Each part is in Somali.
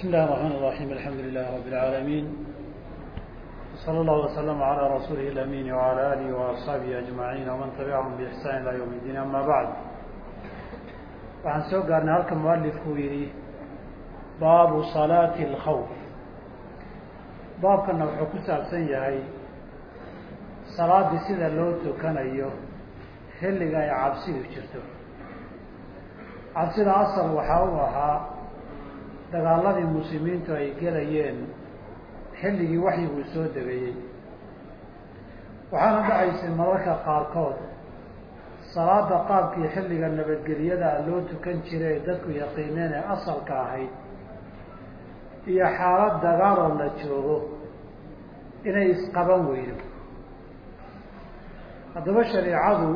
بسم الله الرحمن الرحيم الحمد لله رب العالمين صلى الله وسلم على رسوله الأمين وعلى آله وأصحابه أجمعين ومن تبعهم بإحسان إلى يوم الدين أما بعد waxaan soo gaarnay halka mualifkuu yidhi baabu salaati alkhawf baabkana wuxuu ku saabsan yahay salaaddii sida loo tukanayo xilliga ay cabsidu jirto cabsida asal waxaa u ahaa dagaaladii muslimiintu ay gelayeen xilligii waxyiguu soo degayey. Waxaana dhacaysay mararka qaarkood salaada qaabkii xilliga nabadgelyada loo tukan jiray ee dadku yaqiineen ee asalka ahayd iyo xaalad dagaaloo la joogo inay isqaban weydo. Haddaba shareicadu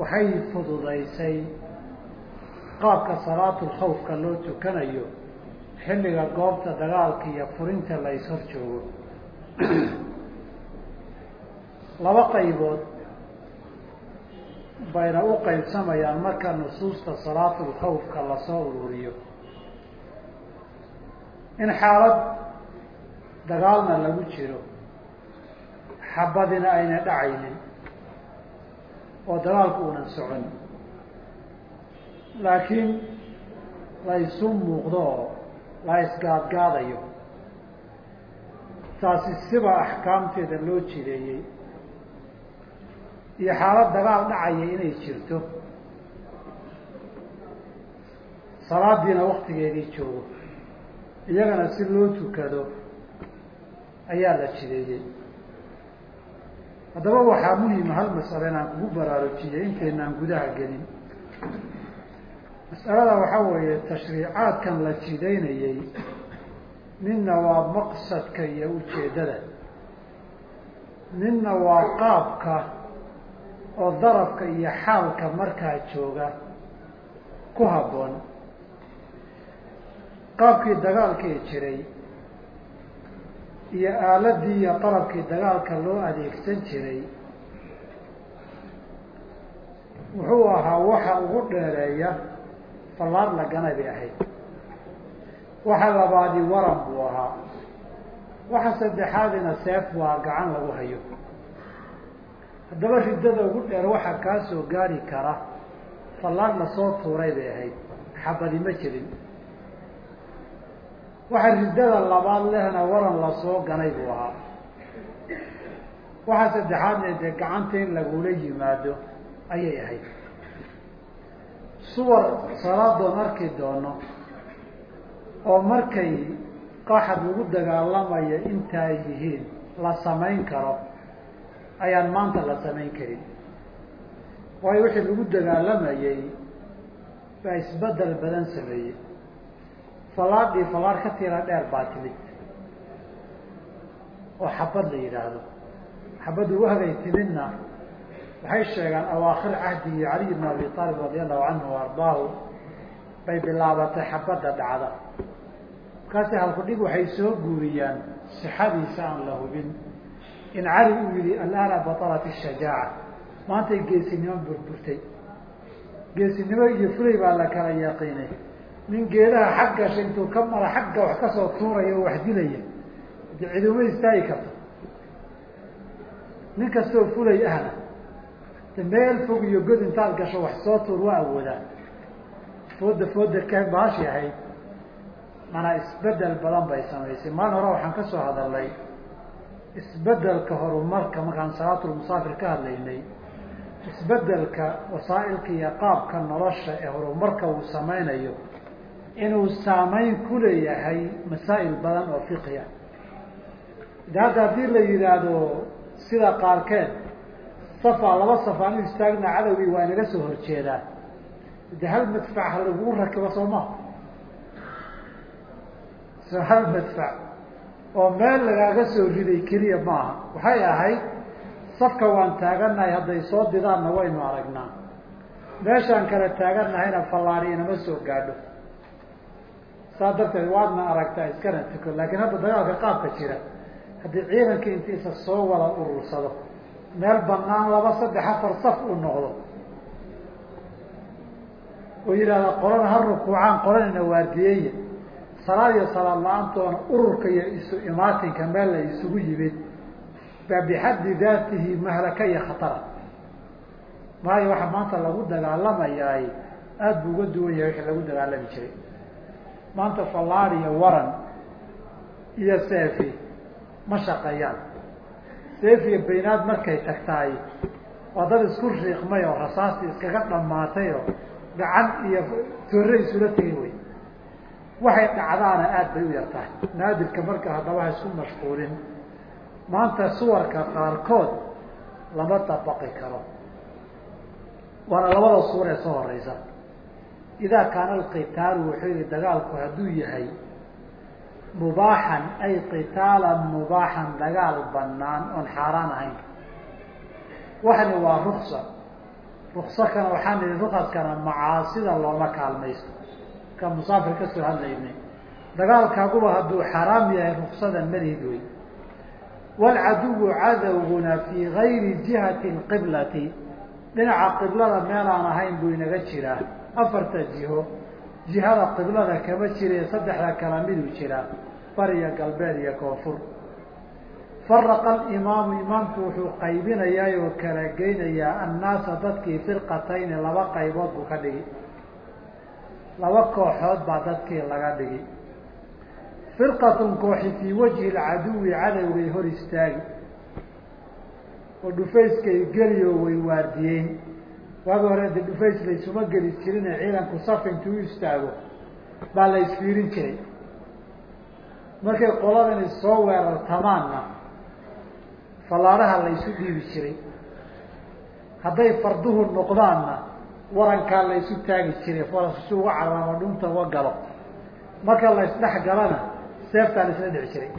waxay fududaysay qaabka salaatul khawfka loo tukanayo xilliga goobta dagaalka iyo furinta la is-hor joogo. Laba qaybood bayna u qaybsamayaan marka nusuusta salaatul khawfka la soo ururiyo. In xaalad dagaalna lagu jiro xabadina ayna dhacaynin oo dagaalku unan socon laakiin la isu muuqdo oo la isgaadgaadayo. Taasi siba axkaamteeda loo jideeyey. Iyo xaalad dagaal dhacaya inay jirto. Salaadiina waktigeedii joogo iyagana si loo tukado ayaa la jideeyey. Haddaba waxaa muhima hal masalo inaan kugu baraarujiyey intaynaan gudaha gelin masalada waxaa weeye tashriicaadkan la jidaynayey midna waa maqsadka iyo ujeeddada. Midna waa qaabka oo darafka iyo xaalka markaa jooga ku habboon. Qaabkii dagaalkii jiray iyo aaladii iyo qalabkii dagaalka loo adeegsan jiray wuxuu ahaa waxa ugu dheereeya fallaar lagana bay ahayd. Waxa labaadi waran buu ahaa. Waxa saddexaadina seef waa gacan lagu hayo. Haddaba riddada ugu dheer waxaa kaa soo gaari kara. Fallaar la soo tuuray bay ahayd. Xabadi ma jirin. Waxa riddada labaad lehna waran la soo ganay buu ahaa. Waxa saddexaadna dee gacanta in lagula yimaado ayay ahayd suwar salaadoon arki doono oo markay qaxad lagu dagaalamaya intaa yihiin la samayn karo ayaan maanta la samayn karin. Waayo wixii lagu dagaalamayey baa isbeddel badan sameeyey. Fallaadhii fallaadh ka tira dheer baa timid oo xabad la yidhaahdo. Xabaddu wahday timidna waxay sheegaan awaakhir cahdigii caliy bn abi aalib radi allahu canhu ardaahu bay bilaabatay xabadda dhacda. Markaasi halkudhig waxay soo guuriyaan sixadiisa aan la hubin in cali uu yihi alaana batalat ishajaaca maantay geesinimo burburtay. Geesinimo iyo fulay baa la kala yaqiinay. Nin geedaha xag gasha intuu ka mara xagga wax ka soo tuuraya oo wax dilaya de ciduma istaagi karto. Nin kastoo fulay ahna meel fog iyo god intaad gasho wax soo tuur waa awoodaa fooda fooda ka ahayd mana isbeddel badan bay samaysay maalin hore waxaan ka soo hadalnay isbeddelka horumarka markaan salaatulmusaafir ka hadlaynay isbeddelka wasaa'ilka iyo qaabka nolosha ee horumarka uu samaynayo inuu saameyn ku leeyahay masaa'il badan oo fiqiya de hadda haddii la yidhaahdo sida qaarkeed safa laba safaan u istaagna cadowgii waa inaga soo horjeedaa. De hal madfac ha lagugu rakibo soo maha so hal madfac oo meel lagaaga soo riday keliya maaha. Waxay ahayd safka waan taaganahay hadday soo didaanna waynu aragnaa. Meeshaan kale taaganahayna fallaari inama soo gaadho. Saa darteed waadna aragtaa iskana tuko laakiin hadda dagaalka qaabka jira haddii ciidanka intiisa soo wada urursado meel banaan laba saddex afar saf uu noqdo. Oo yidhahda qolana ha rukuucaan qolanina waardiyeeya salaad iyo salaad la'aantoona ururka iyo isu imaatinka meel la isugu yimid baa bixaddi daatihi mahlaka iyo khatara. Maayo waxaa maanta lagu dagaalamayaay aada buu uga duwan yahay wixii lagu dagaalami jiray. Maanta fallaar iyo waran iyo seefi ma shaqeeyaan seef iyo baynaad markay tagtaay waa dad isku riiqmay oo rasaasti iskaga dhamaatay oo gacan iyo toore isula tegay wey waxay dhacdaana aada bay u yar tahay naadirka marka haddaba ha isku mashquulin. Maanta suwarka qaarkood lama dabaqi karo. Waana labada suur ee soo horeysa idaa kaana alqitaalu wuxuu yihi dagaalku hadduu yahay mubaaxan ay qitaalan mubaaxan dagaal banaan oon xaaraan ahayn. Waxani waa ruksa rukso kana waxaan nihi rukaskana macaasida looma kaalmaysto. Ka musaafir ka soo hadlaynay. Dagaalkaaguba hadduu xaraam yahay ruksada malihid wey waalcaduwu cadowguna fii gayri jihati lqiblati dhinaca qiblada meelaan ahayn buu inaga jiraa. Afarta jiho jihada qiblada kama jire saddexda kala miduu jiraa bariya galbeed iyo koonfur. Faraqa alimaamu imaamku wuxuu qaybinayaa oo kala geynayaa annaasa dadkii firqatayni laba qaybood buu ka dhigi laba kooxood baa dadkii laga dhigi firqatun kooxi fii wajhi lcaduwi cadowgay hor istaagi. Oo dhufayskay geliyo way waardiyeyn waagi hore de dhufays laysuma geli jirine ciidanku saf intuu istaago baa la isfiirin jiray. Markay qoladani soo weerartamaanna fallaaraha la ysu dhiibi jiray. Hadday farduhu noqdaanna warankaa la ysu taagi jiray farasi uga caramo dhunta uga galo. Marka la isdhex galana seeftaa la isla dhici jiray.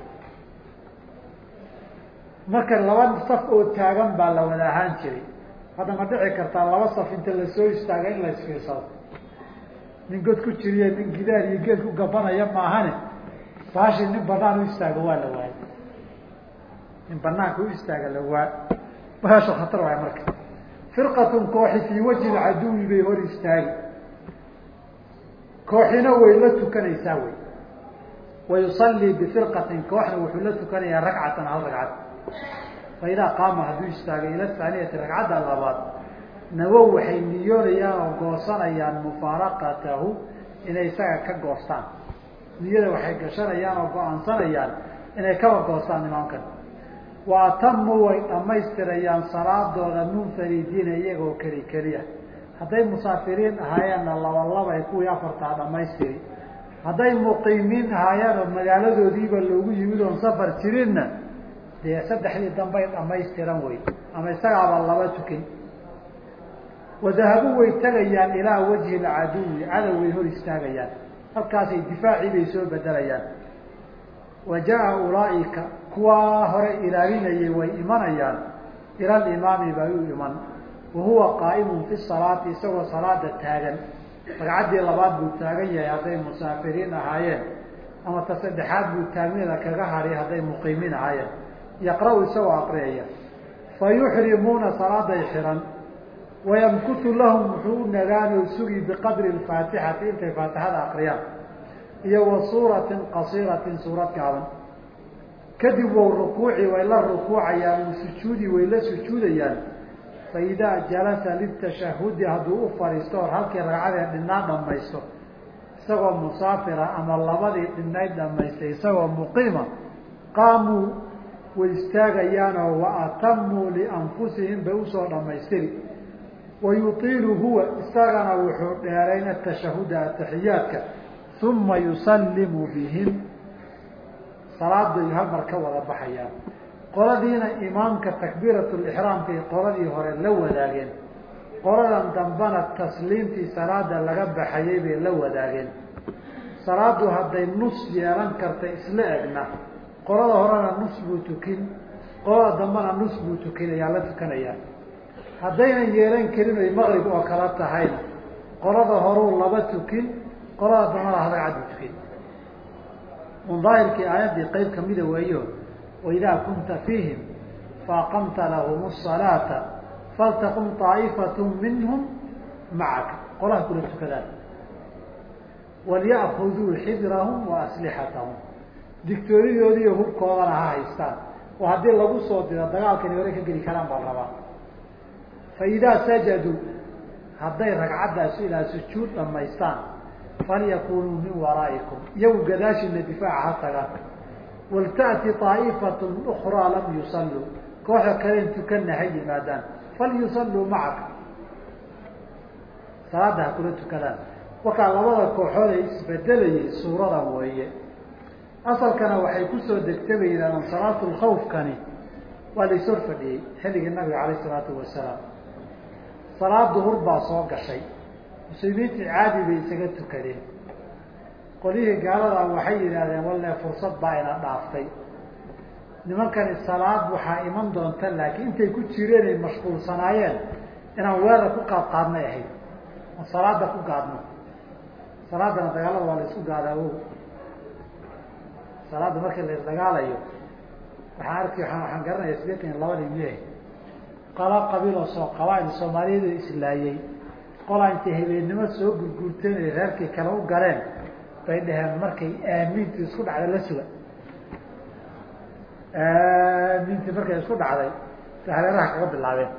Marka laba saf oo taagan baa la wada ahaan jiray hadda dhici kartaa laba saf inta la soo istaaga in la isfiirsado. Nin god ku jiriye nin gidaar iyo geed ku gabanaya maahane. Baashi nin banaan u istaago waa la waayay. Nin banaanka u istaaga la waa baasho khatar waay marka. Firqatun kooxi fii wajhi lcaduwi bay hor istaagi. Kooxina way la tukanaysaa wey. Wa yusallii bifirqatin kooxna wuxuu la tukanayaa ragcatan hal ragcad fa idaa qaama hadduu istaagay ila taaniyati ragcadda labaad nawow waxay niyoonayaan oo goosanayaan mufaaraqatahu inay isaga ka goostaan. Niyada waxay gashanayaan oo go'aansanayaan inay kaba goostaan imaamkan. Wa atamuu way dhammaystirayaan salaadooda munfaridiina iyagoo keli keliya. Hadday musaafiriin ahaayeenna laba labay kuwii afartaa dhammaystiri. Hadday muqiimiin ahaayeen oo magaaladoodiiba loogu yimid oon safar jirinna dee saddexdii dambay dhamaystiran wey ama isagaaba laba tukin. Wadahabu way tegayaan ilaa wajhi lcaduwi cadow way hor istaagayaan. Halkaasay difaacii bay soo bedelayaan. Wa jaa ulaaika kuwaa hore ilaalinayay way imanayaan. Ila alimaami bay u iman. Wa huwa qaa'imun fi salaati isagoo salaada taagan. Ragcaddii labaad buu taagan yahay hadday musaafiriin ahaayeen ama ta saddexaad buu taagmida kaga hadhay hadday muqiimiin ahaayeen yaqra-u isagoo aqriyaya. Fa yuxrimuuna salaaday xiran. Wayamkutu lahum wuxuu u nagaanoo sugi biqadri alfaatixati intay faatixada akriyaan iyo wa suuratin qasiiratin suurad gaaban. Kadib wow rukuuci way la rukuucayaan u sujuudi way la sujuudayaan. Fa idaa jalasa litashahudi hadduu u fadhiisto or halkii ragcadee dhinaan dhamaysto isagoo musaafira ama labadii dhinayd dhamaystay isagoo muqiima qaamuu way istaagayaanoo wa atamuu lianfusihim bay u soo dhamaystiri wa yutiilu huwa isagana wuxuu dheerayn atashahuda ataxiyaadka uma yusallimu bihim. Salaaday hal mar ka wada baxayaan. Qoladiina imaamka takbiirat lixraamkay qoladii hore la wadaageen. Qoladan dambana tasliimtii salaada laga baxayay bay la wadaageen. Salaadu hadday nus yeelan karta isla egna qolada horena nus buu tukin. Qolada dambena nus buu tukinayaa la tukanayaa haddaynan yeelan karin ay maqrib oo kala tahayna qolada horuu laba tukin qolada dambena hadagcad buu tukin. Un daahirkii aayaddii qeyb kamida weeyo waidaa kunta fiihim faaqamta lahum asalaata faltaqum aa'ifatu minhum macaka. Qolaha kula tukadaan walyaakuduu xidrahum wa aslixatahum digtoonidoodiiyo hubkoodana ha haystaan. Oo haddii lagu soo diro dagaalkani hore ka geli karaan baa rabaa. Fa idaa sajaduu hadday ragcaddaasi ilaa sujuud dhamaystaan falyakunuu min waraa'ikum. Iyagu gadaashiina difaaca ha tagaan walta'ti طaa'ifat ukraa lam yusalluu. Kooxa kaleen tukanna ha yimaadaan. Falyusalluu macaka salaada ha kula tukadaan. Markaa labada kooxood ay isbedelayay suuradan weeye asalkana waxay ku soo degtay bay yidhahdaan salaatu lkhawfkani waa la ishor fadhiyey xilligii nabiga calayh isalaatu wasalaam salaad duhur baa soo gashay. Muslimiintii caadi bay isaga tukadeen. Qolyihii gaaladaa waxay yidhaahdeen walle fursad baa ina dhaaftay. Nimankani salaad waxaa iman doonta laakiin intay ku jireen ay mashquulsanaayeen inaan weerar ku qaad qaadnay ahayd oo salaada ku gaadno salaadana dagaalada waa la isku gaadaa o salaada markii la isdagaalayo waxaan arki waxaan garanaya sideetan iyo labadii miye qala qabiiloo soo qabaail soomaaliyadu islaayey qolaa intay habeennimo soo gurguurteen ay reerkii kale u galeen bay dhaheen markay aamiintii isku dhacday la suga. Aamintii markay isku dhacday bay hareeraha kaga bilaabeen.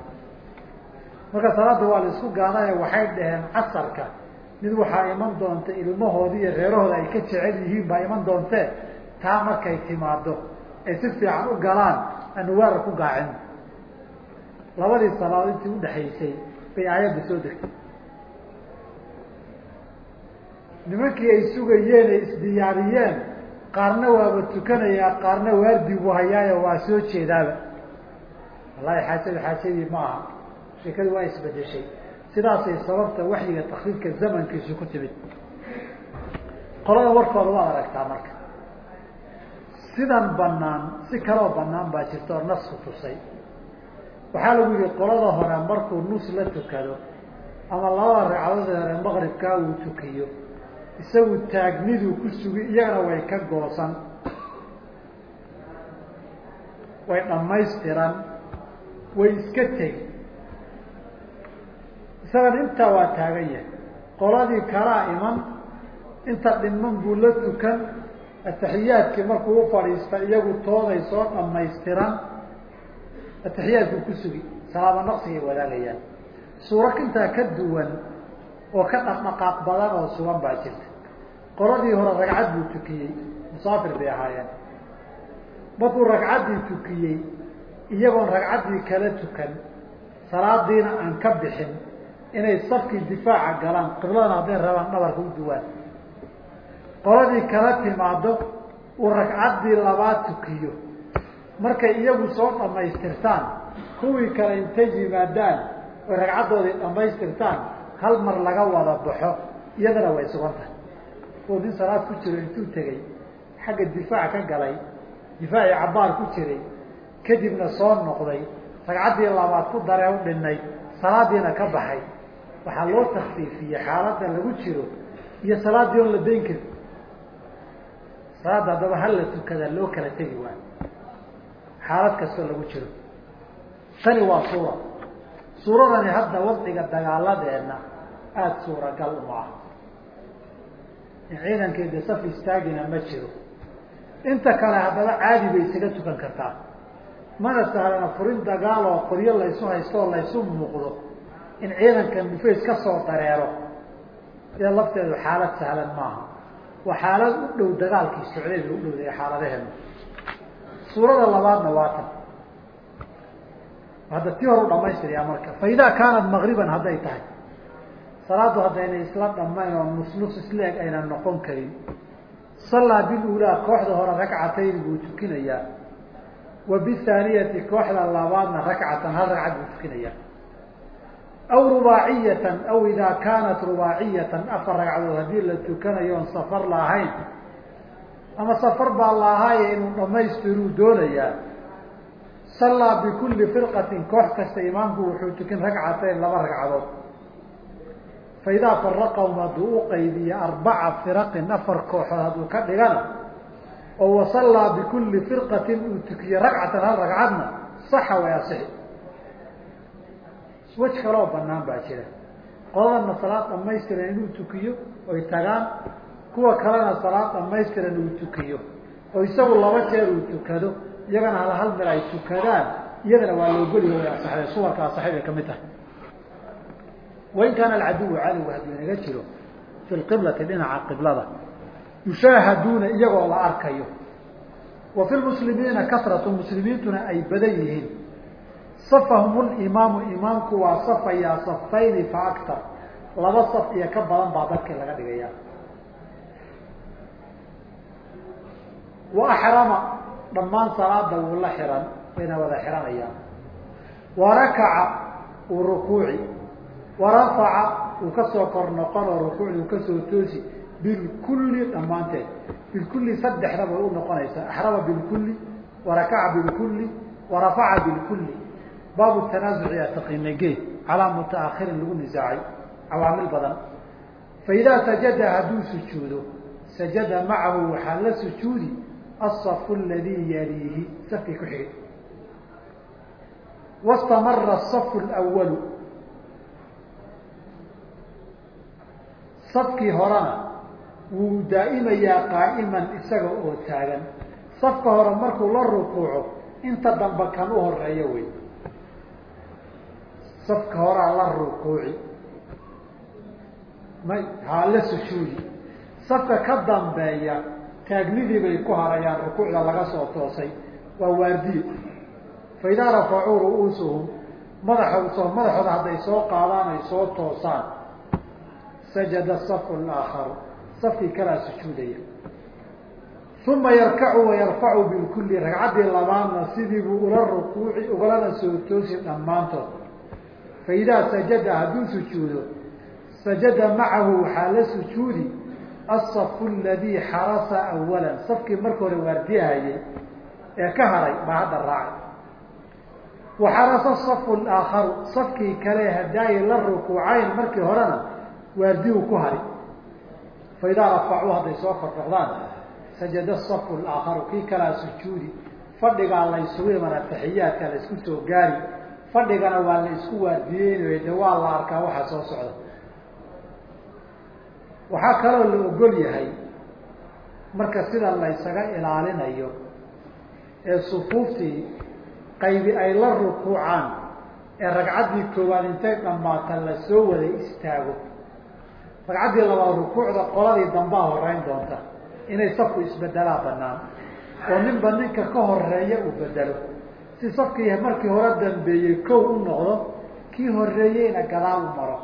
Marka salaada waa la isku gaadayo waxay dhaheen casarka. Mid waxaa iman doonta ilmahooda iyo reerahooda ay ka jecel yihiin baa iman doontee taa markay timaado ay si fiican u galaan aanu weerar ku gaacin. Labadii salaadood intii udhaxaysay bay aayadda soo degtay. Nimankii ay sugayeen ay isdiyaariyeen qaarna waaba tukanayaa qaarna waardi buu hayaayo waa soo jeedaaba. Wallahi xaajadu xaajadii ma aha. Sheekadu waa isbedeshay. Sidaasay sababta waxyiga takriirka zamankiisu ku timid. Qolada warkooda waad aragtaa marka sidan banaan si kaloo banaan baa jirta oo nasku tusay. Waxaa lagu yihi qolada hore markuu nus la tukado ama labada ragcadood hore maqribkaa uu tukiyo isagu taagniduu ku sugi iyagana way ka goosan. Way dhammaystiran. Way iska tegi isagana intaa waa taagan yahay. Qoladii kalaa iman inta dhiman buu la tukan ataxiyaadkii markuu u fadhiista iyagu tooday soo dhammaystiran. Ataxiyaadkuu ku sugi salaamo naqsigay wadaagayaan suura intaa ka duwan oo ka dhaqdhaqaaq badan oo sugan baa jirta. Qoladii hore ragcad buu tukiyey musaafir bay ahaayeen. Markuu ragcaddii tukiyey iyagoon ragcaddii kala tukan salaadiina aan ka bixin inay safkii difaaca galaan qibladana hadday rabaan dhabarka u duwaan qoladii kala timaado uu ragcaddii labaad tukiyo. Markay iyagu soo dhammaystirtaan kuwii kale intay yimaadaan oy ragcaddoodii dhammaystirtaan hal mar laga wada baxo iyadana way sugan tahay. Oo nin salaad ku jiro intuu tegey xagga difaac ka galay difaacii cabbaar ku jiray kadibna soo noqday ragcaddii labaad ku daree u dhinay salaadiina ka baxay. Waxaa loo takfiifiyey xaaladda lagu jiro iyo salaaddii oon la dayn karin salaadda haddaba hal la tukada loo kala tegi waayo. Xaalad kastoo lagu jiro. Tani waa suura. Suuradani hadda wadciga dagaaladeenna aada suuragal uma ah in ciidankeeda saf istaagina ma jiro. Inta kale haddaba caadi bay isaga tukan kartaa. Mana sahlana furin dagaal oo qoryo laysu haysto oo laysu muuqdo. In ciidankan dhufays ka soo dareero. Ida lafteedu xaalad sahlan maaha waa xaalad u dhow dagaalkii socday bay u dhowday xaaladaheena suurada labaadna waa tan. Hadda tii hor u dhamaystirayaa marka. Fa idaa kaanat maqriban hadday tahay. Salaaddu haddayna isla dhamayn oo nus nus isleeg ayna noqon karin. Sallaa bilulaa kooxda hore ragcatayn buu tukinayaa. Wa bihaaniyati kooxda labaadna rakcatan hal ragcad buu tukinayaa aw rubaaciyatan aw idaa kaanat rubaaciyatan afar ragcadood haddii la tukanayo oon safar lahayn ama safar baa lahaaye inuu dhamaystiruu doonayaa sallaa bikulli firqatin koox kasta imaamku wuxuu tukin ragcatayn laba ragcadood fa idaa faraqahum hadduu u qaybiye arbaca firaqin afar kooxood hadduu ka dhigana oo wasallaa bikulli firqatin uu tukiye ragcatan hal ragcadna saxa way asixi wej kaloo banaan baa jira. Qoladana salaad dhamaystiran inuu tukiyo oy tagaan. Kuwa kalena salaad dhamaystiran uu tukiyo oo isagu laba jeer uu tukado iyagana hal hal mil ay tukadaan iyadana waa loogoliya way asaxday suwarka asaxay bay ka mid tahay. Wain kaana alcaduwu cadowga hadduu inaga jiro fi lqiblati dhinaca qiblada. Yushaahaduuna iyagoo la arkayo. Wa fi lmuslimiina kasratu muslimiintuna ay badan yihiin safahum limaamu imaamku waa safayaa safayni fa aktar. Laba saf iyo ka badan baa dadkii laga dhigaya wa axrama dhammaan salaada wuu la xiran wayna wada xiranayaan. Wa rakaca uu rukuuci. Wa rafaca uu ka soo kor noqon oo rukuucdi uu ka soo toosi. Bilkulli dhammaanteed. Bilkulli saddexdaba way u noqonaysaa. Axrama bilkulli wa rakaca bilkulli wa rafaca bilkulli baabu tanaasuci a taqiinage calaa mutaakirin lagu nisaacay cawaamil badan fa idaa sajada hadduu sujuudo sajada macahu waxaa la sujuudi asafu aladii yaliihi safkii ku xigay wastamara asafu lwalu safkii horena wuu daa'imayaa qaa'iman isaga oo taagan safka hore markuu la rukuuco inta dambe kan u horreeya wey safka horaa la rukuuci may haa la sujuudi safka ka dambeeya taagnidii bay ku harayaan rukuucda laga soo toosay. Waa waardiye fa idaa rafacuu ru'uusuhum madaxo madaxooda hadday soo qaadaan ay soo toosaan. Sajada safu laakharu safkii kalaa sujuudaya uma yarkacu wayarfacu bilkulli ragcaddii labaadna sidii buu ula rukuuci ugalana soo toosi dhammaantood fa idaa sajada hadduu sujuudo sajada macahu waxaa la sujuudi asafu aladii xarasa awalan safkii marka hore waardiyahayay ee ka haray baa hadda raacay. Wa xarasa safu laakharu safkii kale hadaayi la rukuucayn markii horena waardiyu ku hari fa idaa rafacuu hadday soo kornoqdaan sajada safu laakharu kii kalaa sujuudi fadhigaa la ysugu iman ataxiyaadka la isku soo gaari fadhigana waa la isku waardiyeynayo de waa la arkaa waxa soo socda. Waxaa kaloo la ogol yahay marka sida la ysaga ilaalinayo ee sufuuftii qaybi ay la rukuucaan ee ragcaddii koowaad intay dhammaata la soo wada istaago. Ragcaddii labaad rukuucda qoladii dambaa horeyn doonta inay safku isbedelaa banaan oo ninba ninka ka horreeya uu bedelo si safkii markii hore dambeeyey kow u noqdo kii horeeyeyna gadaal u maro.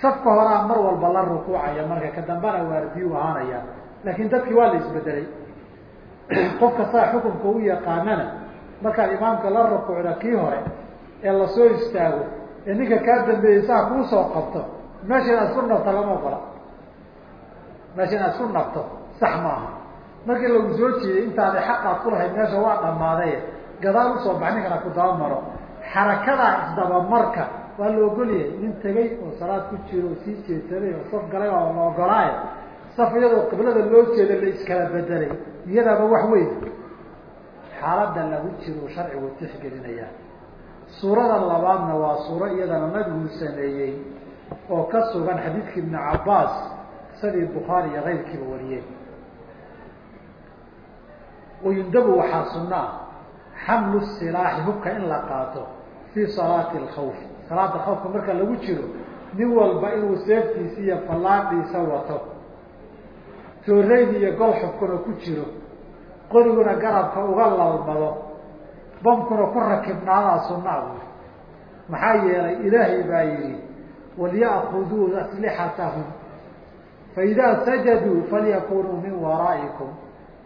Safka horaa mar walba la rukuucaya marka ka dambana waardiyu ahaanaya laakiin dadkii waa la isbedelay. Qofka saa xukunka u yaqaanana markaad imaamka la rukuucda kii hore ee la soo istaago ee ninka kaa dambeeyey saa kuu soo qabto meesha inaad isku nabto lama ogola. Meesha inaad isku nabto sax maaha. Markii lagu soo jeediyey intaaday xaqaad ku lahayd meesha waa dhammaaday gadaal u soo bax ninkana ku daba maro xarakadaa isdabamarka waa la ogolyahay. Nin tegay oo salaad ku jiro oo sii jeedsaday oo saf galay oo la ogolaayo saf iyadoo qiblada loo jeeda la iskala bedelay iyadaaba wax weyn. Xaaladda lagu jiro sharcigu tixgelinayaa suurada labaadna waa suuro iyadana nabigu sameeyey oo ka sugan xadiidka ibni cabbaas qisadii bukhaari iyo keyrkiiba wariyeen. Wayundabu waxaa sunna ah xamlu silaaxi hubka in la qaato fii salaati alkhawfi salaada khawfka marka lagu jiro nin walba inuu seeftiisa iyo fallaadhiisa wato tooreyn iyo golxubkuna ku jiro qoriguna garabka uga lalmado bamkuna ku rakibnaadaa sunnaa buuri maxaa yeelay ilaahay baa yidhi walya'kuduu aslixatahum faidaa sajaduu falyakunuu min waraa'ikum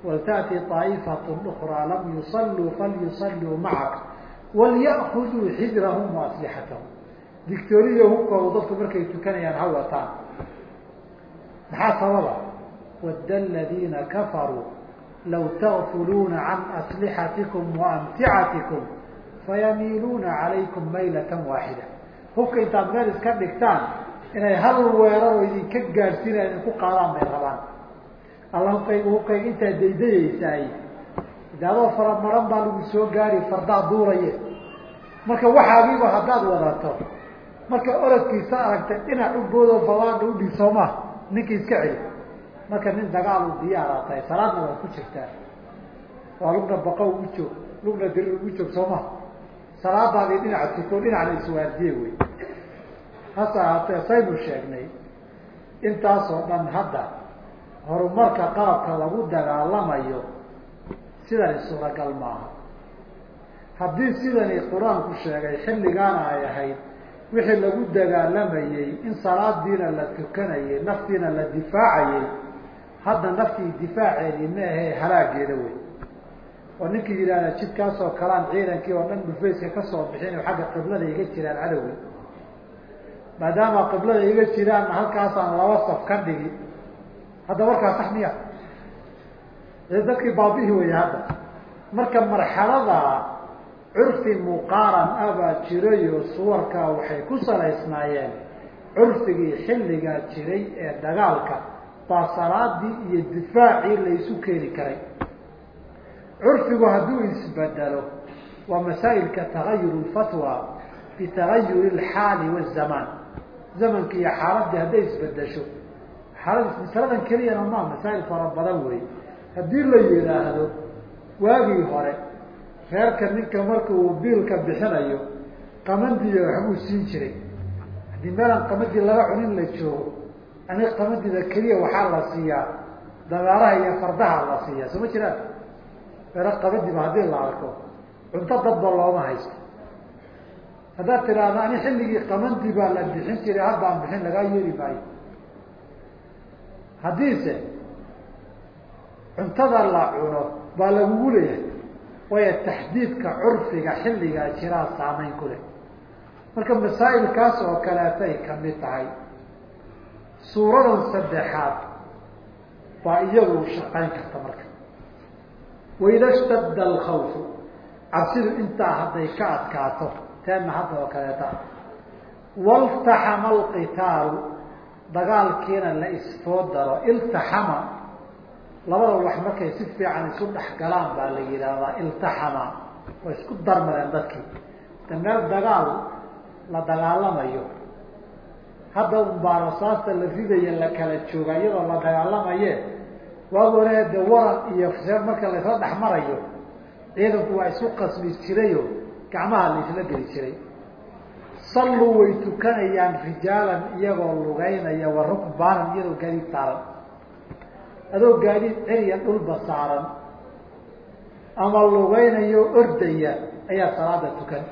walta'ti طaa'ifatu ukraa lam yusalluu falyusalluu macak walya'kuduu xidrahum waaslixatahum dictoriya hubkooda dadku markay tukanayaan ha wataan. Maxaa sababa? Wadda aladiina kafaruu law tagfuluuna can aslixatikum waamticatikum fayamiiluuna calaykum maylatan waaxida hubka intaad meel iska dhigtaan inay hal weeraroo idinka gaadhsiinaya idinku qaadaan bay alla hubkayga hubkayga intaad daydayeysaay de adoo faramaran baa lagu soo gaari fardaa duulaye marka waxaagiiba haddaad wadato marka orodkiisa aragtay dhinac u boodoo fawaadha udhig sooma ninka iska celi. Marka nin dagaal u diyaara tahay salaadna waad ku jirtaa. Waa lugna baqow u joog lugna dirir ugu joog soo ma. Salaadaadii dhinaca tuko dhinacna iswaardiye wey. Hase ahaatee saynu sheegnay. Intaasoo dhan hadda horumarka qalabka lagu dagaalamayo sidani suuragal maaha. Haddii sidani qur'aanku sheegay xilligaana ay ahayd wixii lagu dagaalamayey in salaadiina la tukanayay naftiina la difaacayay hadda naftii difaaceedii ma ahe halaageeda wey. Oo ninkii yidhahda jidkaasoo kalaan ciidankii oo dhan dhufayska ka soo bixin oo xagga qiblada iga jiraan cadowgi maadaama qiblada iga jiraanna halkaasaan laba saf ka dhigi hadda warkaa sax miya. Dadkii baabihi wey hadda. Marka marxalada curfi muqaaran ah baa jirayo suwarkaa waxay ku salaysnaayeen curfigii xilligaa jiray ee dagaalka baa salaadii iyo difaacii laysu keeni karay. Curfigu hadduu isbedelo waa masaa'ilka tagayur fatwa bitagayuri alxaali wazamaan zamanki iyo xaaladii hadday isbedesho masaladan keliyana maa masaa'il fara badan wey haddii la yidhaahdo waagii hore reerka ninka marka uu biilka bixinayo qamandiga waxbuu siin jiray. Haddii meelaan qamadii laga cunin la joogo ani qamadida keliya waxaa la siiyaa dameeraha iyo fardaha la siiyaa. Soo ma jiraan? Meero qamadiba haddii la arko cunto dadba looma haysto. Haddaad tidhaahdo ani xilligii qamandi baa la bixin jiray haddaan bixin lagaa yeeli maayo haddiise cuntada la cuno baa lagugu leeyahay waayo taxdiidka curfiga xilligaa jiraa saameyn ku leh. Marka masaa'ilkaas oo kaleetay ka mid tahay. Suuradan saddexaad baa iyadu shaqayn karta marka. Waida shtadda alkhawfu cabsidu intaa hadday ka adkaato teenna hadda oo kaleeta. Waltaxama alqitaalu dagaalkiina la isfoodaro iltaxama. Labada wax markay si fiican isu dhex galaan baa la yidhaahdaa iltaxama. Way isku darmadeen dadkii. De meel dagaal la dagaalamayo. Hadda un baa rasaasta la ridaya la kala jooga iyadoo la dagaalamaye waag hore de waran iyo seer marka laysla dhex marayo. Ciidanku waa isu qasmi jirayo gacmaha la isla geli jiray salluu way tukanayaan rijaalan iyagoo lugeynaya wa rukbaanan iyadoo gaadiid saaran. Adoo gaadiid celiya dhulba saaran. Ama lugeynayo ordaya ayaa salaada tukan.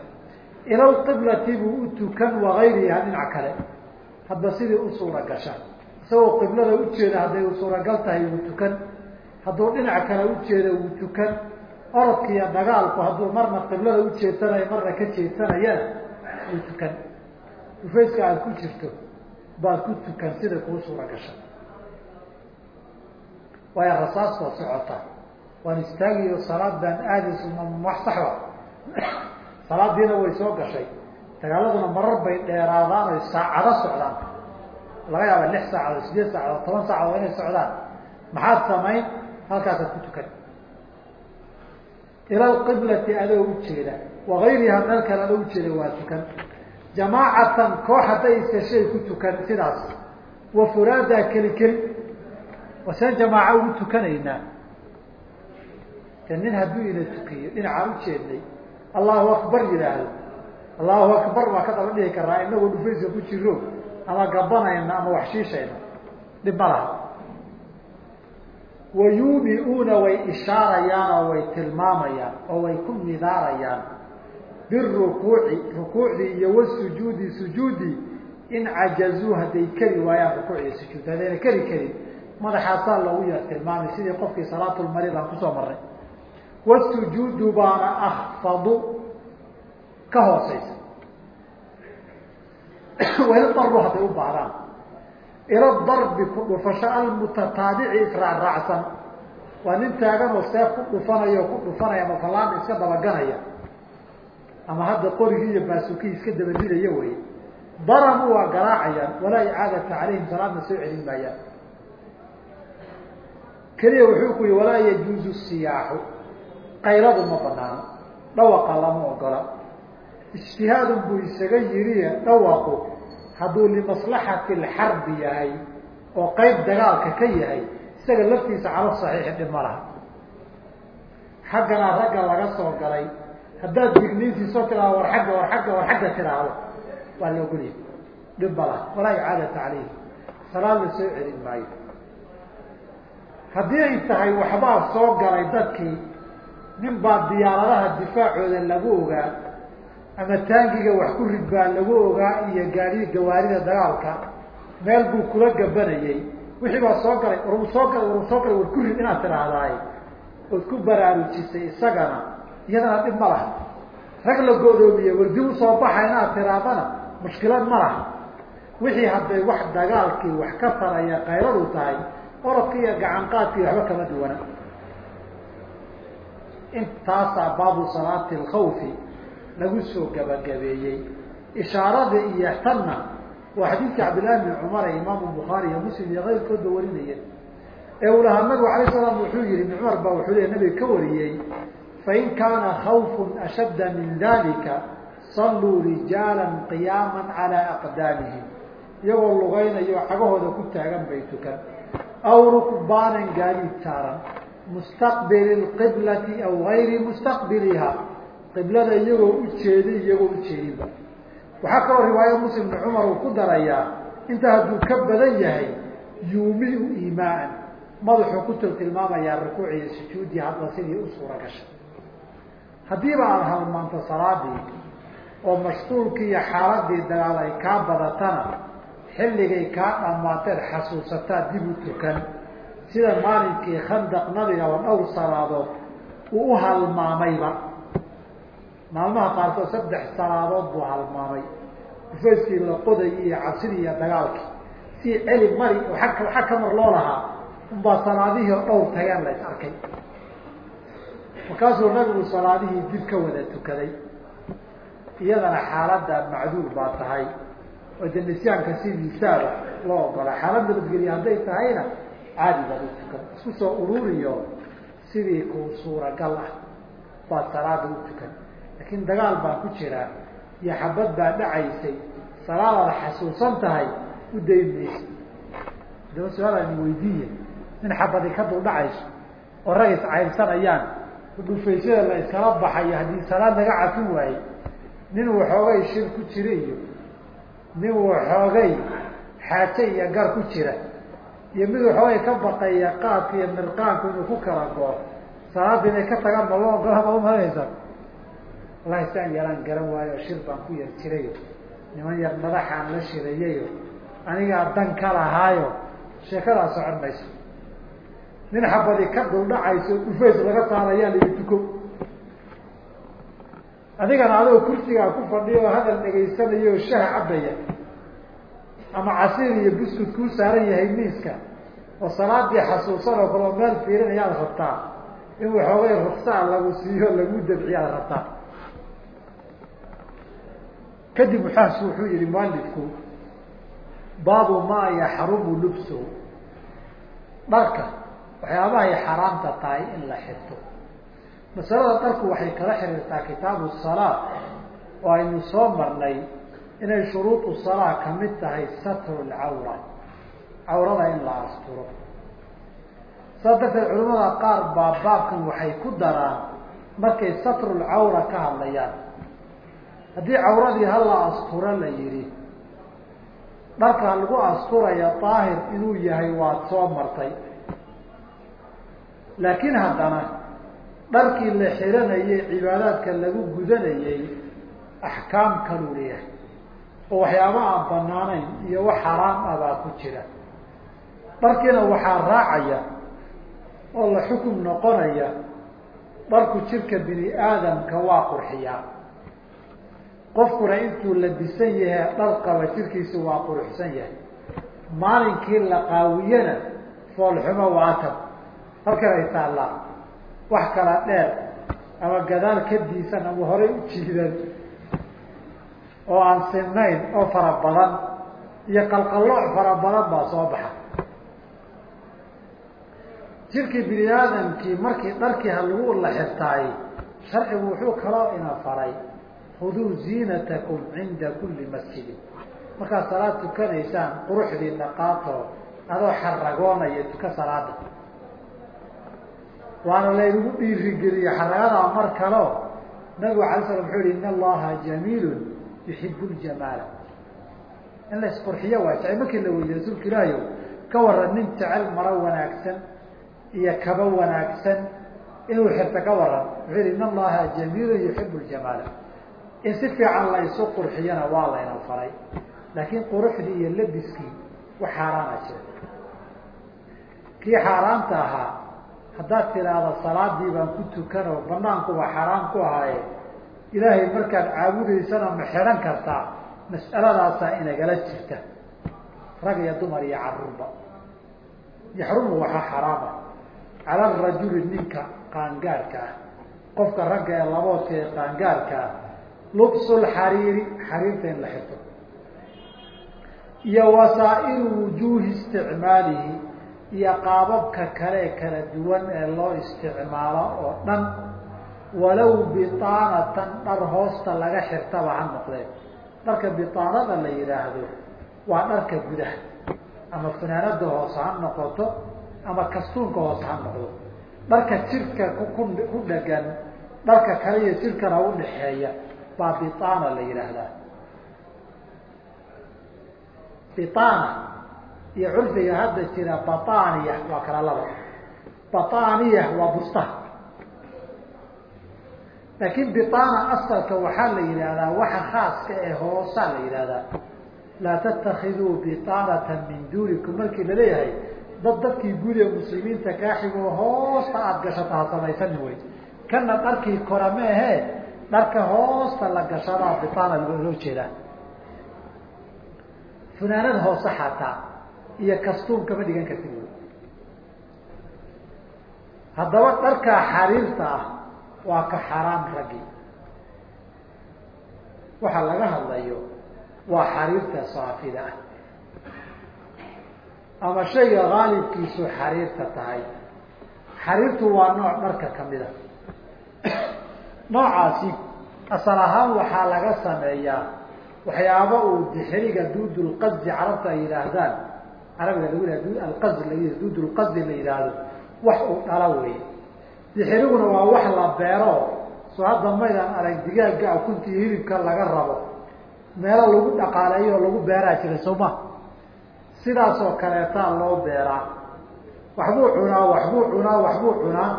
Ilal qiblati buu u tukan wagayriha dhinac kale. Hadba sidii u suura gasha. Isagoo qiblada ujeeda hadday u suuragal tahay wuu tukan. Hadduu dhinac kale ujeeda wuu tukan. Orodka iyo dagaalku hadduu marna qiblada ujeedsanayo marna ka jeedsanayana wuu tukan. Dhufayska aada ku jirto baad ku tukan sida kuu suura gasha. Waayo rasaas baa socota. Waan istaagiyo salaad baan aadayso wax saxba salaadiina way soo gashay. Dagaaladuna marar bay dheeraadaan oy saacado socdaan. Laga yaaba lix saacadood sideed saacadood toban saacadood inay socdaan. Maxaad samayn? Halkaasaad ku tukan. Ila alqiblati adoo ujeeda wagayriha meel kale adoo ujeeda waa tukan jamaacatan koox hadday isashay ku tukan sidaas wa furaadaa keli keli waseen jamaaco ugu tukanaynaa nin hadduu ina tukiyo dhinacaan ujeednay allahu akbar yidhaahdo allahu akbar baa ka daba dhihi karaa inagoo dhufayska ku jiro ama gabanayna ama waxshiishayna dhib ma laha wa yuumiuuna way ishaarayaan oo way tilmaamayaan oo way ku nidaarayaan birukuuci rukuucdii iyo wasujuudi sujuudi in cajazuu hadday keri waayaan rukuuc iyo sujuud haddayna keri karin madaxaasaa loogu yar tilmaamay sidii qofkii salaatulmarid aan ku soo marray wasujuudu baana akfadu ka hooseysa wayla darbu hadday u baahdaan ila darbi ku dhufasho almutataabici israacraacsan waa nin taagan oo seef ku dhufanaya oo ku dhufanaya ama fallaada iska dabaganaya ama hadda qorigii iyo baasukii iska dabadilaya wey. Daramu waa garaacayaan walaa icaadata calayhim salaadna soo celin maayaan. Keliya wuxuu ku yihi walaa yajuuzu siyaaxu. Qayradu ma banaano dhawaqa lama ogola. Ijtihaadun buu isaga yiriye dhawaqu hadduu limaslaxati lxarbi yahay oo qayb dagaalka ka yahay isaga laftiisa calo saxiixi dhib ma laha. Xaggana ragga laga soo galay haddaad digniintiisoo tiraado war agga war agga war xagga tiraahdo waa la ogolyahy dhib ma laha walaa icaadata calayhi salaad la soo celin maayo. Haddii ay tahay waxbaa soo galay dadkii nin baa diyaaradaha difaacooda lagu ogaa ama taangiga wax ku rid baa lagu ogaa iyo gaari gawaarida dagaalka meel buu kula gabanayay wixii baa soo galay war uu soo galay war uu soo galay war ku rid inaad tidhaahdaay. Ood ku baraarujisay isagana iyadana dhib ma laha. Rag la godoomiye wardi u soo baxa inaad tihaahdana mushkilad ma laha. Wixii hadday wax dagaalkii wax ka taraya qayladu tahay orodka iyo gacan qaadkii waxba kama duwana intaasaa baabu salaati alkhawfi lagu soo gabagabeeyey. Ishaarada iyo tanna waa xadiidka cabdillahi bni cumar ee imaamu bukhaari iyo muslim iyo keyrkoodba warinaya ee uu lahaa nabigu alay slam wuxuu yihi ibni cumar baa wuxuu leey nabiga ka wariyey fain kaana khawfun ashadda min dalika salluu rijaala qiyaama calaa aqdaamihim iyagoo lugaynayo cagahooda ku taagan bay tukan aw rukbaanan gaadiid saaran mustaqbili lqiblati aw gayri mustaqbiliha qiblada iyagoo ujeeday iyagoo ujeedinba waxaa kaloo riwaaya muslim ibni cumar uu ku darayaa intaa hadduu ka badan yahay yuumiu iimaaan madaxuu ku til tilmaamayaa rukuuc iyo sujuudii hadba sidii u suura gashay haddiiba aada halmaanto salaadii oo mashquulkii iyo xaaladii dagaal ay kaa badatana xilligay kaa dhammaateed xasuusataa dib u tukan. Sida maalinkii khandaq nabiga oo dhowr salaadood uu u halmaamayba. Maalmaha qaarkood saddex salaadood buu halmaamay. Dhufayskii la qodayay iyo cabsidii iyo dagaalkii. Si celi mari oo ag xag ka mar loo lahaa unbaa salaadihii oo dhowr tageen la is arkay markaasuu nabigu salaadihii dib ka wada tukaday iyadana xaaladda macduur baa tahay oo de nisyaanka sidiisaaba loo ogolaa xaalad nabadgeliya hadday tahayna caadi baad u tukan. Isku soo ururiyo sidii kuu suuragal ah baad salaada u tukan. Laakiin dagaal baa ku jiraa iyo xabad baa dhacaysay. Salaadaad xasuusan tahay u dayn maysa daba su'aalaani weydiiye nin xabadi ka dul dhacayso oo rag is dhufaysyada la iskala baxayo haddii salaad laga cafin waaye nin waxoogay shir ku jira iyo nin waxoogay xaaje iyo gar ku jira iyo mid waxoogay ka baqaya qaadka iyo mirqaanku inuu ku kala goo salaada inay ka tagaan ma loo ogola ma wallahi saan yaraan garan waayo shir baan ku yar jirayo niman yar madaxaan la shirayayo anigaa dan ka lahaayo sheekadaa socon mayso nin xabadi ka duldhacayso dhufays laga saarayaa layi tuko adigana adoo kursigaa ku fadhiya hadal dhegaysanayo oo shaha cabaya ama casiir iyo buskud kuu saaran yahay miiska oo salaadii xasuusan oo kale meel fiirinayaad rabtaa. In waxoogay ruksaa lagu siiyo lagu dabciyaad rabtaa. Kadib muxaasu wuxuu yihi mualifku baabu maa yaxrumu lubsu. Dharka waxyaabahay xaaraamta tahay in la xirto. Masalada dharku waxay kala xiriirtaa kitaabu salaa oo aynu soo marnay inay shuruudu salaa ka mid tahay satru lcawra cawrada in la asturo. Saas darteed culamada qaar baa baabkan waxay ku daraan markay satrulcawra ka hadlayaan. Haddii cawradii hala asturo la yidhi dharka lagu asturaya daahir inuu yahay waad soo martay laakiin haddana dharkii la xiranayay cibaadaadka lagu gudanayay axkaam kaluu leeyahay. Oo waxyaaba aan banaanayn iyo wax xaraam ah baa ku jira. Dharkiina waxaa raacaya oo la xukum noqonaya dharku jirka bini aadamka waa qurxiyaa qofkuna intuu labisan yahay dhar qaba jirkiisu waa quruxsan yahay. Maalinkii la qaawiyana foolxumo waatab halkan ay taallaa wax kala dheer ama gadaal ka diisan ama horay u jiidan oo aan sinayn oo fara badan iyo qalqallooc fara badan baa soo baxa. Jirkii bini aadamkii markii dharkii ha lagu la xirtaay sharcigu wuxuu kaloo ina faray khuduu ziinatakum cinda kulli masjidin markaad salaad tukanaysaan quruxdii dhaqaato adoo xaragoonaya tuka salaada waana laynagu dhiirigeliye xaragadaa mar kaleo nabigu alay slam wuxuu yihi in allaha jamiilun yuxibu ljamaala in la isqurxiyo waa jecel. Markii la weydiye rasuulka ilaahiyo ka waran nin jecel maro wanaagsan iyo kaba wanaagsan inuu xirto ka waran wuxuu yihi in allaha jamiilun yuxibu ljamaala in si fiican la isu qurxiyana waa layna faray. Laakiin quruxdii iyo labiskii wax xaaraana jira. Kii xaaraanta ahaa haddaad tidhaahdo salaadii baan ku tukan oo banaankuba xaaraan ku ahaye ilaahay markaad caabudaysana ma xidhan kartaa mas'aladaasaa inagala jirta. Rag iyo dumar iyo caruurba yaxrumu waxaa xaraama cala arajuli ninka qaangaadhka ah. Qofka ragga ee laboodka ee qaangaadhka ah. Lubsulxariiri xariirta in la xirto. Iyo wasaa'iru wujuuhi isticmaalihi iyo qaababka kale kala duwan ee loo isticmaalo oo dhan walow bitaanatan dhar hoosta laga xirtaba ha noqdeen. Dharka bitaanada la yidhaahdo waa dharka gudaha ama funaanada hoose ha noqoto ama kastuunka hoose ha noqdo. Dharka jirka ku dhegan dharka kale iyo jirkana udhaxeeya baa bitaana la yidhaahdaa bitaana iyo curfiga hadda jira bataniya waa kala laba bataniya waa bustaha. Laakiin bitaana asalka waxaa la yidhahdaa waxa khaaska ee hoosaa la yidhahdaa laa tattakiduu bitaanata min duunikum markii la leeyahay dad dadkii guud ee muslimiinta kaaxigoo hoosta aada gashata ha samaysani wey kana dharkii kora ma ahee dharka hoosta la gashadaa bitaana loo jeedaa. Funaanad hoose xataa iyo kastuum kama dhigan kartid. Haddaba dharkaa xariirta ah waa ka xaraam raggi. Waxa laga hadlayo waa xariirta saafida ah. Ama shayga haalibkiisu xariirta tahay. Xariirtu waa nooc dharka kamida noocaasi asal ahaan waxaa laga sameeyaa waxyaaba uu dixiriga duudulqazi carabta ay yidhaahdaan carabiga lagu yihah alqaz la duudulqazi la yidhaahdo. Wax uu dhala wey dixiriguna waa wax la beero. Soo hadda maydaan arag digaaga akuntii hilibka laga rabo. Meelo lagu dhaqaaleeyo lagu beeraa jira soo ma? Sidaasoo kaleetaa loo beeraa. Waxbuu cunaa waxbuu cunaa waxbuu cunaa.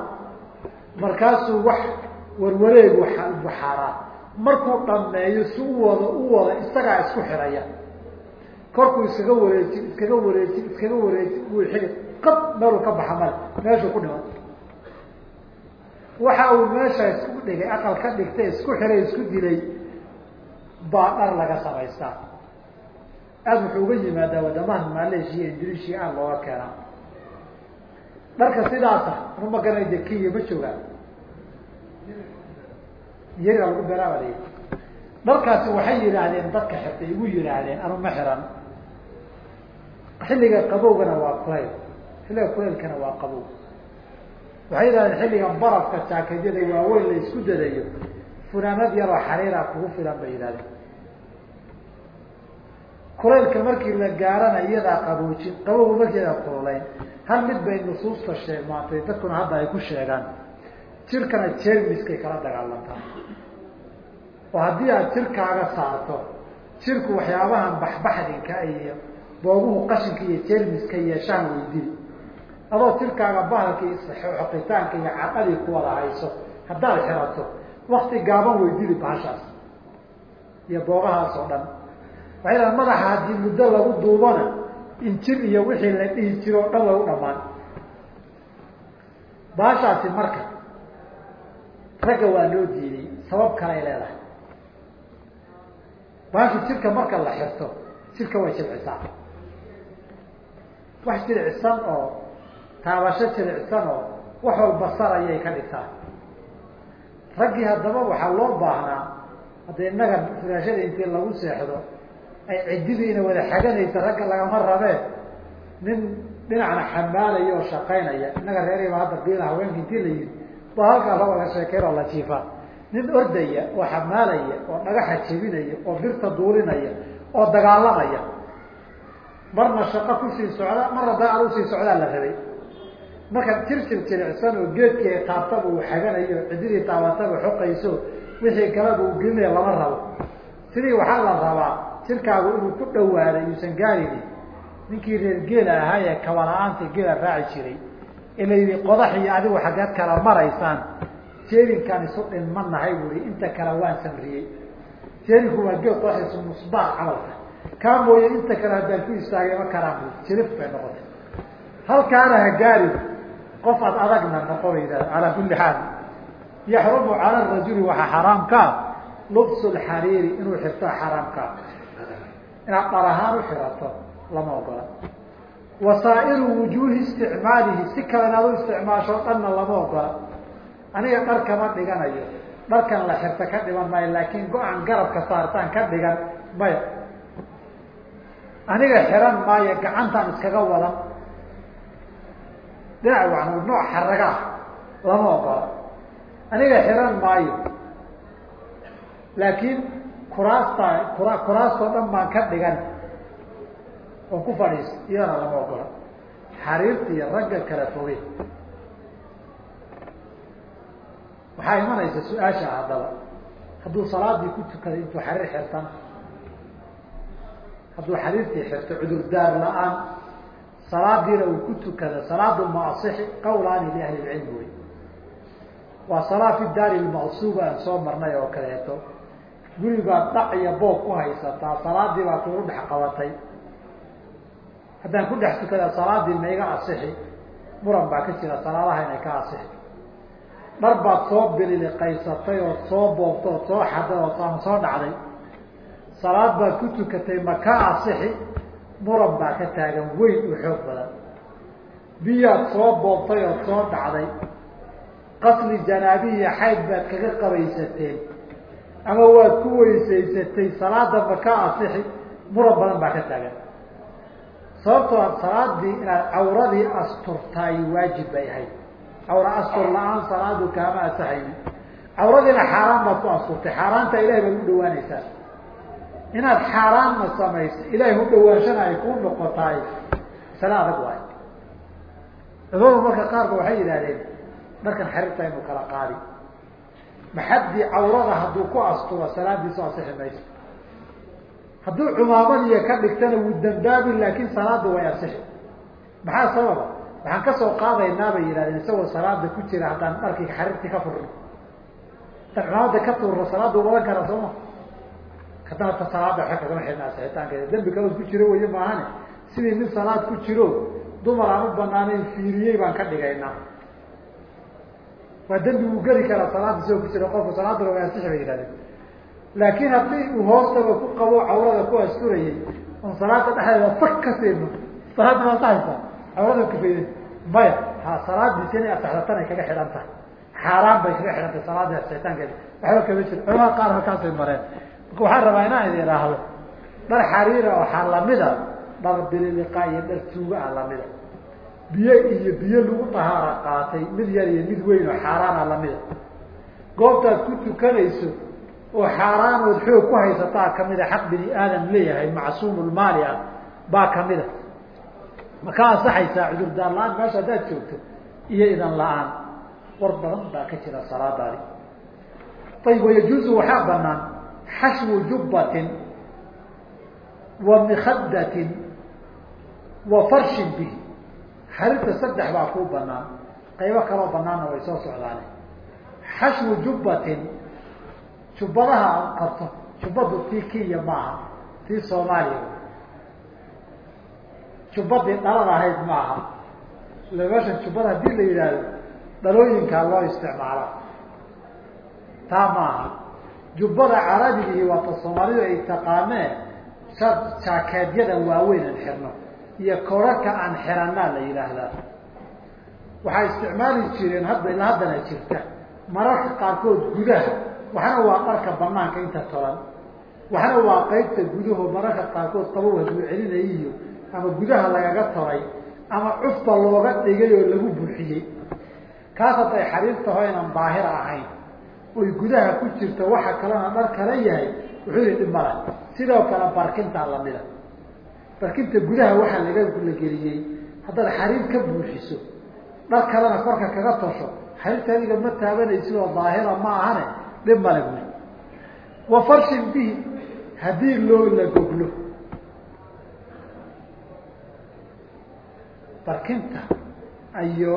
Markaasuu wax warwareegu buxaaraa. Markuu dhameeyo si u wado u wada isagaa isku xidhaya korkuu iskaga wareejin iskaga wareejin iskaga wareejin wuu xili qad meeluu ka baxa male meeshuu ku dhiman waxa uu meesha isku dhigay aqal ka dhigtay isku xiray isku dilay baa dhar laga samaystaa aada wuxuu uga yimaadaa wadamaha malaysia indonesiya aada looga keenaa. Dharka sidaasa anu ma garanay de kenya ma joogaan iyagaa lagu beeraa baa layihi dharkaasi waxay yidhaahdeen dadka xirtay igu yidhaahdeen anu ma xiran xilliga qabowgana waa kulayl xilliga kulaylkana waa qabow. Waxay yidhahdeen xilliga barafka jaakeedyada waaweyn la isku dadayo funaanad yaroo xariira kugu filan bay yidhahdeen. Kulaylka markii la gaarana iyadaa qaboojin qabowga markeedaa kululayn hal mid bay nusuusta sheegmaantay dadkuna hadda ay ku sheegaan. Jirkana jermiskay kala dagaalantaa oo haddii aad jirkaaga saarto jirku waxyaabahan baxbaxdinka iyo booguhu qashinka iyo jermiska yeeshaan weydili adoo jirkaaga bahalka xoqitaanka iyo cadadii ku wada hayso haddaad xirato wakti gaaban weydili bahashaas iyo boogahaas oo dhan. Waxay dhahan madaxa haddii muddo lagu duubana injir iyo wixii la dhihi jiro o dhan way u dhamaan bahashaasi marka ragga waa loo diiday sabab kaley leedahay. Bahasha jirka marka la xirto jirka way jilcisaa wax jilicsan oo taabasho jilicsan oo wax walba sarayay ka dhigtaa. Raggii haddaba waxaa loo baahnaa hadda innaga furaashada intii lagu seexdo ay cididiina wada xaganaysa ragga lagama rabee nin dhinacna xamaalaya oo shaqaynaya innaga reeriba hadda biila haweenka intii la yidhi ba halkaa la wada sheekeyn oo la jiifaa. Nin ordaya oo xamaalaya oo dhagaxa jebinaya oo birta duulinaya oo dagaalamaya marna shaqo ku sii socda marna dagaal u sii socdaa la rabay. Marka jirjir jilicsan oo geedkii taabtaba uu xaganayo cididii taabataba xoqayso wixii kalaba uu gelinaya lama rabo. Sidii waxaa la rabaa jirkaagu inuu ku dhawaado yuusan gaarinin ninkii reer geela ahaa ee kabala-aanta geela raaci jiray ee la yidhi qodax iyo adigu xaggeed kala maraysaan. Jeerinkaan isu dhinma nahay buui inta kale waan samriyey. Jeerinku waa geel qodaxiisu musbaaq camalka kaa mooye inta kale haddaan ku istaagay ma karaan jirif bay noqotay. Halkaana ha gaari qof ad adagna noqo bay yidhahda calaa kulli xaal. Yaxrumu cala rajuli waxaa xaraamkaa lubsu lxariiri inuu xirtaa xaraamkaa inaad dhar ahaan u xirato lama ogola. Wasaa'iru wujuuhi isticmaalihi si kale inaad u isticmaasho dhanna lama ogola. Aniga dhar kama dhiganayo. Dharkan la xirta ka dhiman maayo laakiin go'aan garabka saartaan ka dhigan maya aniga xiran maayo gacantaan iskaga wadan. Dhinac wan nooc xaragaa lama ogola. Aniga xiran maayo. Laakiin kuraasta kura kuraastoo dhan baan ka dhigan. Oon ku fadhiiso iyadana lama ogola. Xariirta ragga kala foge waxaa imanaysa su'aasha haddaba. Hadduu salaadii ku tukaday intuu xariir xirtan hadduu xariirtii xirto cudurdaar la'aan salaadiina uu ku tukado salaadu ma asixi qawlaani liahli lcilmi wey waa salaa fi daari lmaqsuuba aan soo marnay oo kaleeto. Guribaad dhac iyo boob ku haysataa salaadii baa kugu dhex qabatay. Haddaan ku dhex tukada salaadii ma iga asixi. Muran baa ka jira salaadaha inay ka asixi. Dhar baad soo bililiqaysatay ood soo boobta ood soo xaday ood ama soo dhacday salaad baad ku tukatay ma ka asixi muran baa ka taagan weyn u xoog badan. Biyaad soo boobtay ood soo dhacday. Qasli janaabihiya xayd baad kaga qabaysateen ama waad ku weysaysatay salaada ma ka asixi muran badan baa ka taagan. Sababtoo a salaadii inaad cawradii asturtaay waajib bay ahayd. Cawra astur la'aan salaadu kaama asaxayni cawradiina xaaraan baad ku asturtay. Xaaraanta ilahay baad u dhawaanaysaa inaad xaaraanna samayso ilaahay u dhawaanshana ay kuu noqotaay sala adag waayo culamadu marka qaarba waxay yidhahdeen dharkan xariirta inu kala qaadi. Maxaddii cawrada hadduu ku asturo salaadiisu asixi mayso. Hadduu cumaamadiiya ka dhigtana wuu dambaabi laakin salaadu way asixi maxaa sababa? Waxaan ka soo qaadaynaa bay yidhahdeen isagoo salaada ku jira haddaan dharkii xariirtii ka furno. Haddaan cumaamada ka tuurno salaadu wadan karaa sooma haddana ta salaada waxa kagama xidhna asixitaankeeda dembi kaloo ku jiro weeye maahane? Sidii nin salaad ku jiro dumar aan u banaanayn fiiriyey baan ka dhigaynaa. Waa dembi uu geli karaa salaada isagoo ku jira qofku. Salaaduna way asixi bay yihahdeen laakiin haddii uu hoostaba ku qabo cawrada ku asturayay oon salaada dhexdeeda fak ka siino. Salaadda ma asaxaysaa cawrada kafeyden maya ha salaadiisi inay asaxdatan ay kaga xidhan tahay. Xaaraan bay kaga xidhan tahay salaada waxba kama jiro. Culamada qaar halkaasay mareen marka waxaan rabaa inaan idin idhaahdo dhar xariira waxaa lamida dhar bililiqa iyo dhar tuuga ah lamida biyo iyo biyo lagu dahaara qaatay mid yar iyo mid weyn oo xaaraana lamida goobtaad ku tukanayso oo xaaraanood xoog ku haysataa kamida xaq bini aadam leeyahay macsuumulmaali ah baa kamida ma ka ansaxaysaa cudurdaar la'aan? Meesha haddaad joogto iyo idan la'aan. War badan baa ka jira salaadaadi. Ayib wayajuuzu waxaa banaan xashwu jubbatin wa mikadatin wa farshin bihi xarirta saddex baa kuu banaan qaybo kaloo banaanna way soo socdaane xashwu jubbatin jubbadaha aad qabto jubbadu tii kenya maaha tii soomaaliya jubbadii dhalada ahayd maaha meesha jubbada haddii la yidhaahdo dhalooyinkaa loo isticmaala taa maaha jubbada carabigii waata soomaalidu ay taqaaneen jaakeedyada waaweyn aan xirno iyo korarka aan xiranaa la yidhaahdaa waxay isticmaali jireen hadda ilaa haddana jirta. Mararka qaarkood gudaha waxna waa dharka banaanka inta tolan waxna waa qeybta gudaho mararka qaarkood qabow haduu celinay iyo ama gudaha lagaga toray ama cufba looga dhigay oo lagu buuxiyey. Kaas hadday xariir taho inaan daahira ahayn oy gudaha ku jirto waxa kalena dhar kala yahay wuxuu yihi dhib male sidoo kale barkintaa lamida barkinta gudaha waxaa laga la geliyey haddaad xariir ka buuxiso. Dhar kalena korka kaga tosho xariirta adiga ma taabanaysid oo daahira ma ahane dhib male bui wa farshin bihi haddii loo la goglo. Barkinta iyo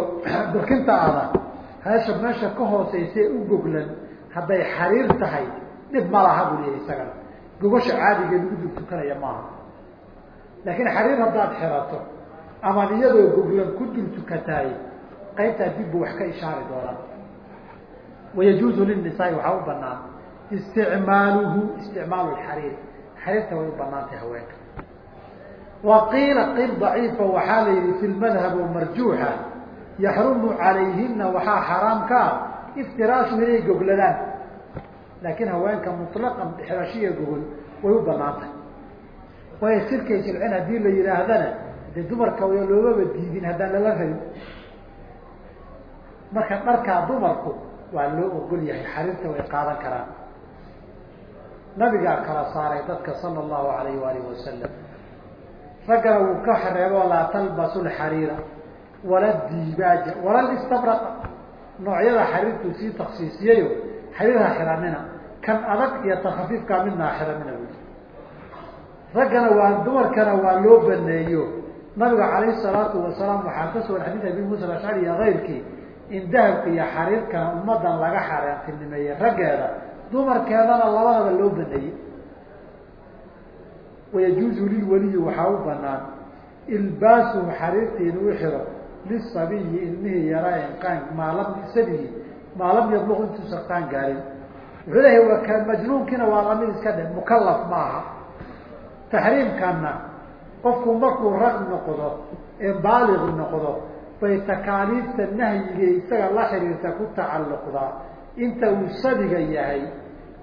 barkinta ada heesha meesha ka hooseysa u goglan hadday xariir tahay dhib ma laha buu leeyahy isagana. Gogosha caadiga lagu dul tukanaya maaha. Laakiin xariir haddaad xirato ama iyadoo goglan ku dul tukataay qaybtaa dib buu wax ka ishaari doonaa. Wayajuuzu linisaai waxaa u banaan isticmaaluhu isticmaalu lxariir xariirta way u banaantay haweenka. Wa qiila qil daciifa waxaa la yihi fi lmadhab marjuuxa yaxrumu calayhina waxaa xaraam ka ah iftiraashu inay gogladaan. Laakiin haweenka mutlaqan xirashiya gogol way u banaantay. Waayo sirkay jilcin haddii la yidhaahdana dee dumarka way loomaba diidin haddaan lala rabin. Marka dharkaa dumarku waa loo ogol yahay xariirta way qaadan karaan. Nabigaa kala saaray dadka sala allahu alayh waalihi wasalam raggana wuu ka xareebo laa talbasu lxariira wala diibaaja wala listabraqa noocyada xariirtuu sii taksiisiyayo xariirha xiranina kan adag iyo tan khafiifkaa midnaa xiranina bui raggana waa dumarkana waa loo baneeyo. Nabiga calayhi salaatu wasalaam waxaa ka sugan xadiid abi muusa alashcari iyo kayrkii in dahabka iyo xariirkana ummadan laga xaaraantinimeeyey raggeeda. Dumarkeedana labadaba loo baneeyey wayajuuzu lilwaliyi waxaa u banaan ilbaasuhu xariirta inuu xiro lisabiyi ilmihii yaraa inqaan maalam sabigi maa lam yabluq intuusan qaan gaarin wuxuu leeyahay majnuunkiina waa la mid iska dhe mukalaf ma aha taxriimkana qofku markuu rag noqdo ee baaliq noqdo bay takaaliifta nahyiga isaga la xiriirta ku tacalluqdaa inta uu sabiga yahay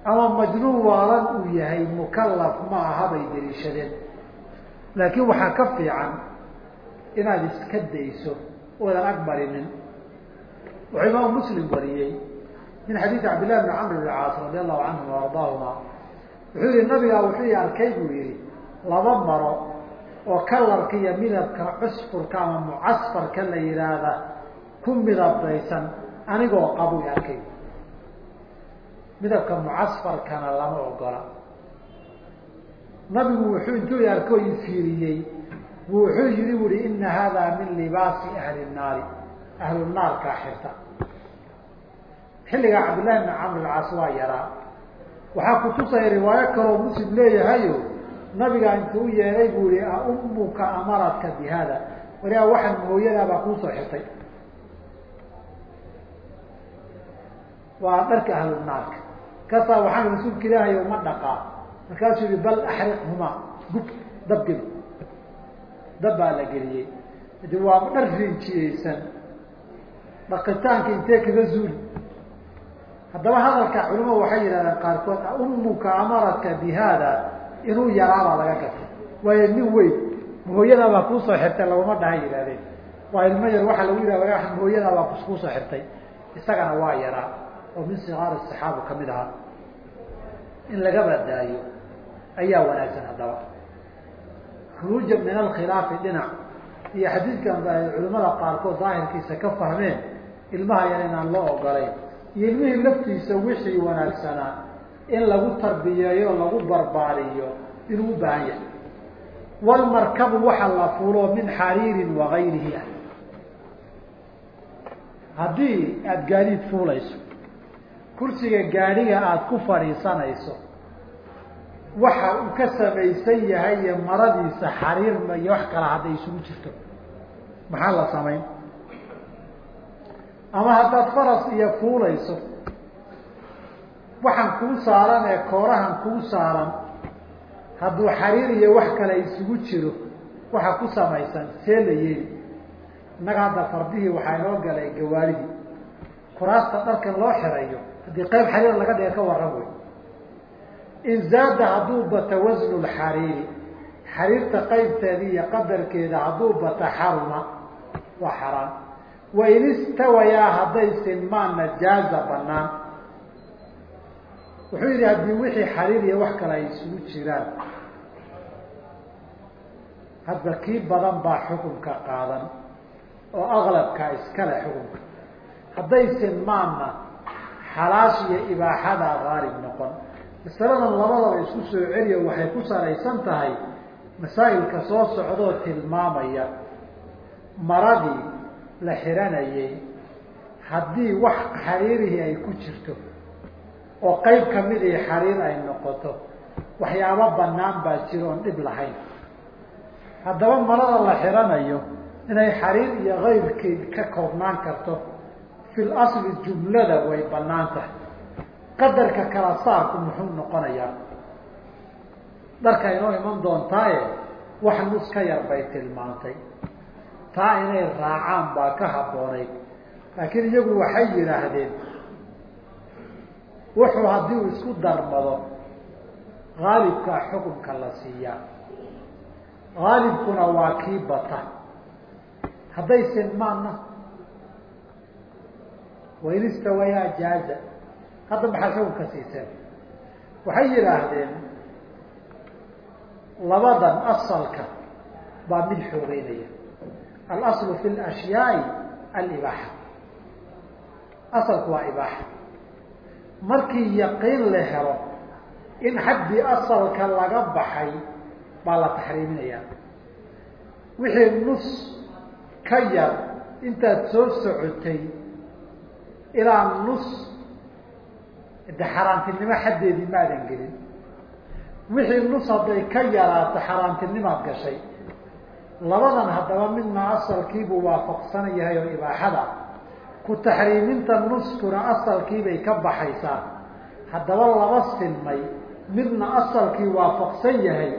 ama majnuun waalan uu yahay mukalaf ma aha bay daliishadeen laakiin waxaa ka fiican inaad iska dayso oodan agmarinin wuxuu imaamu muslim wariyey min xadiidi cabdillahi bni camr bn caas radi allahu canhum ardaahuma. Wuxuu yihi nabigaa wuxuu i arkay buu yihi laba maro oo kalarka iyo midabka cusfurka ama mucasfarka la yihaahda ku midabdaysan anigoo qabu i arkay. Midabka mucasfarkana lama ogola nabigu wuxuu intuu i arko i fiiriyey wuxuu yihi uri ina hada min libaasi ahli naari ahlu naarkaa xirta. Xilligaa cabdillahi bni camr alcaas waa yaraa. Waxaa kutusaya riwaayo kaloo muslim leeyahayo nabigaa intuu u yeeray buu yihi aumuka amaradka bi hada waliaa waxaan mooyadaabaa kuusoo xirtay. Waa dharka ahlu naarka. Kasaa waxaan rasuulka ilaahay uma dhaqaa. Markaasuu yihi bal axriqhumaa gub dabgeli dab baa la geliyey. De waa dhar rinjiyeysan dhaqitaanka intee kaga zuuli haddaba hadalka culimadu waxay yidhahdeen qaarkood umuka amaradka bi hada inuu yaraabaa laga gatay waayo nin weyn mahooyadaabaa kuusoo xirtay laguma dhaha yihahdeen waa ilmo yar waxaa lagu yidhahda mahooyadaabaa kuusoo xirtay. Isagana waa yaraa. Oo min sigaar saxaaba ka mid ahaa. In laga badaayo ayaa wanaagsan haddaba khuruuja min alkhilaafi dhinac. Iyo xadiidkan culimada qaarkood daahirkiisa ka fahmeen ilmaha yar inaan loo ogolayn iyo ilmihii laftiisa wixii wanaagsanaa in lagu tarbiyeeyo lagu barbaariyo inuu u baahan yahay. Walmarkabu waxa la fulo min xariirin wagayrihi ah haddii aada gaadiid fuulayso kursiga gaadhiga aada ku fadhiisanayso waxa uu ka samaysan yahay iyo maradiisa xariirma iyo wax kala hadday isugu jirto. Maxaa la samayn? Ama haddaad faras iyo fuulayso waxaan kuu saaran ee koorahan kuu saaran hadduu xariir iyo wax kale isugu jiro waxa ku samaysan see la yeeli. Innaga hadda fardihii waxaa inoo galay gawaarihii. Kuraasta dharkan loo xirayo haddii qayb xariir laga dhiga ka warran wey in zaada hadduu bata wasnu lxariiri xariirta qaybteeda iyo qadarkeeda hadduu bata xaruma waa xaraan. Wain istawayaa hadday sinmaanna jaaza banaan wuxuu yidhi haddii wixii xariir iyo wax kale ay isugu jiraan hadba kii badan baa xukunka qaadan oo aqlabka iskale xukunka. Hadday sinmaanna xalaash iyo ibaaxadaa qaalib noqon masaladan labadaba isku soo celiyo waxay ku salaysan tahay masaa'ilka soo socdoo tilmaamaya. Maradii la xiranayay haddii wax xariirihii ay ku jirto oo qeyb kamidii xariir ay noqoto waxyaabo banaan baa jiro oon dhib lahayn. Haddaba marada la xiranayo inay xariir iyo kayrkeed ka koobnaan karto fil asli jumlada way bannaan tahay qadarka kala saarku muxuu noqonayaa dharka inoo iman doontaaye wax nus ka yar bay tilmaantay. Taa inay raacaan baa ka habboonayd laakiin iyagu waxay yidhaahdeen wuxuu haddii uu isku darmado haalibkaa xukunka la siiyaa. Haalibkuna waa kii bata. Hadday sinmaanna wain istawayaa jaaza hadda maxaa xukunka siiseen? Waxay yidhaahdeen labadan asalka baa mid xoogeynaya alaslu fi lashyaai alibaaxa asalku waa ibaaxa markii yaqiin la helo in xaddii asalka laga baxay baa la taxriiminayaa wixii nus ka yar intaad soo socotay ilaa nus de xaaraantinimo xaddeedii maadan gelin. Wixii nus hadday ka yaraato xaaraantinimaad gashay. Labadan haddaba midna asalkiibuu waafaqsan yahay oo ibaaxada. Ku taxriiminta nuskuna asalkiibay ka baxaysaa. Haddaba laba sinmay midna asalkii waafaqsan yahay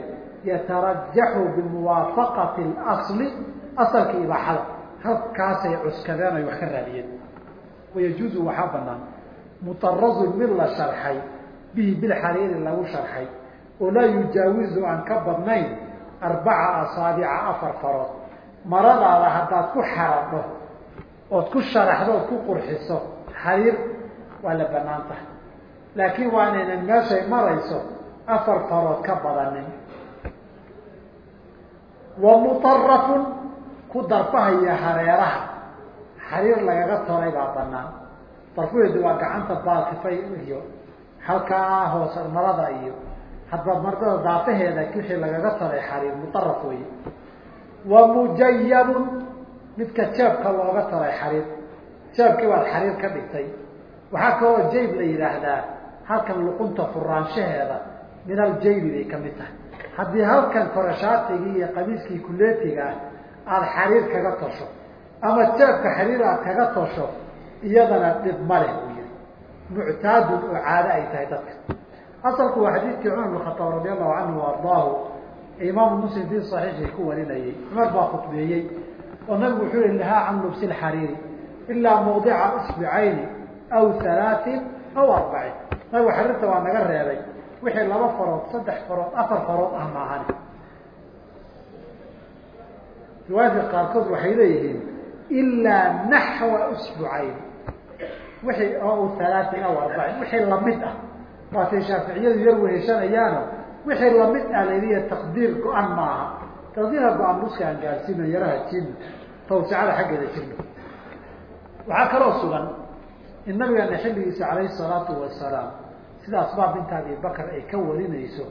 yatarajaxu bimuwaafaqati اlasli asalkii ibaaxada. Halkaasay cuskadeen ay wax ka raadiyeen. Wayajuuzu waxaa banaan mutarazun mid la sharxay bihi bilxariiri lagu sharxay oo laa yujaawizu aan ka badnayn arbaca asaabica afar farood. Maradaada haddaad ku xaradho ood ku sharaxdo ood ku qurxiso xariir waa la bannaan tahay. Laakiin waa inaynan meeshay marayso afar farood ka badanin wa mutarafun ku darfahaya hareeraha xariir lagaga toray baa banaan darfaheedu waa gacanta baalkifay iyo halkaa hoos marada iyo hadba mardada daafaheeda wixii lagaga taray xariir mutaraf wey wa mujayabun midka jeebka looga taray xariir. Jeebkii baad xariir ka dhigtay. Waxaa kaloo jayb la yidhaahdaa halkan luqunta furaanshaheeda min aljaybi bay ka mid tahay. Haddii halkan kore shaatigii iyo qamiiskii kuleetiga ah aada xariir kaga tosho ama jeebka xariir aad kaga tosho iyadana dhib ma leh buu yihi muctaadun oo caado ay tahay dadka. Asalku waa xadiidkii cumar bn khataab radi allahu canhu ardaahu imaamu muslim fii saxiixii ku warinayay. Cumar baa khudbeeyey oo nabigu wuxuu yihi lahaa can lubsi lxariiri ilaa mawdica isbicayni aw halaatin aw arbacin. Nabigu xariirta waa naga reebay. Wixii laba farood saddex farood afar farood ah maahan riwaayadka qaarkood waxay leeyihiin ilaa naxwa isbucayn wixii oo halaatin aw arbacin wixii la mid ah. Waatay shaaficiyadu yar weheshanayaano wixii la mid ah layliya taqdiir go-an maaha. Taqdiirka go-an nuska aan gaarsiino yaraha jino tawsicada xaggeeda jirno waxaa kaloo sugan in nabigeena xilligiisa calayhi salaatu wasalaam sida asbaab binta abi bakr ay ka warinayso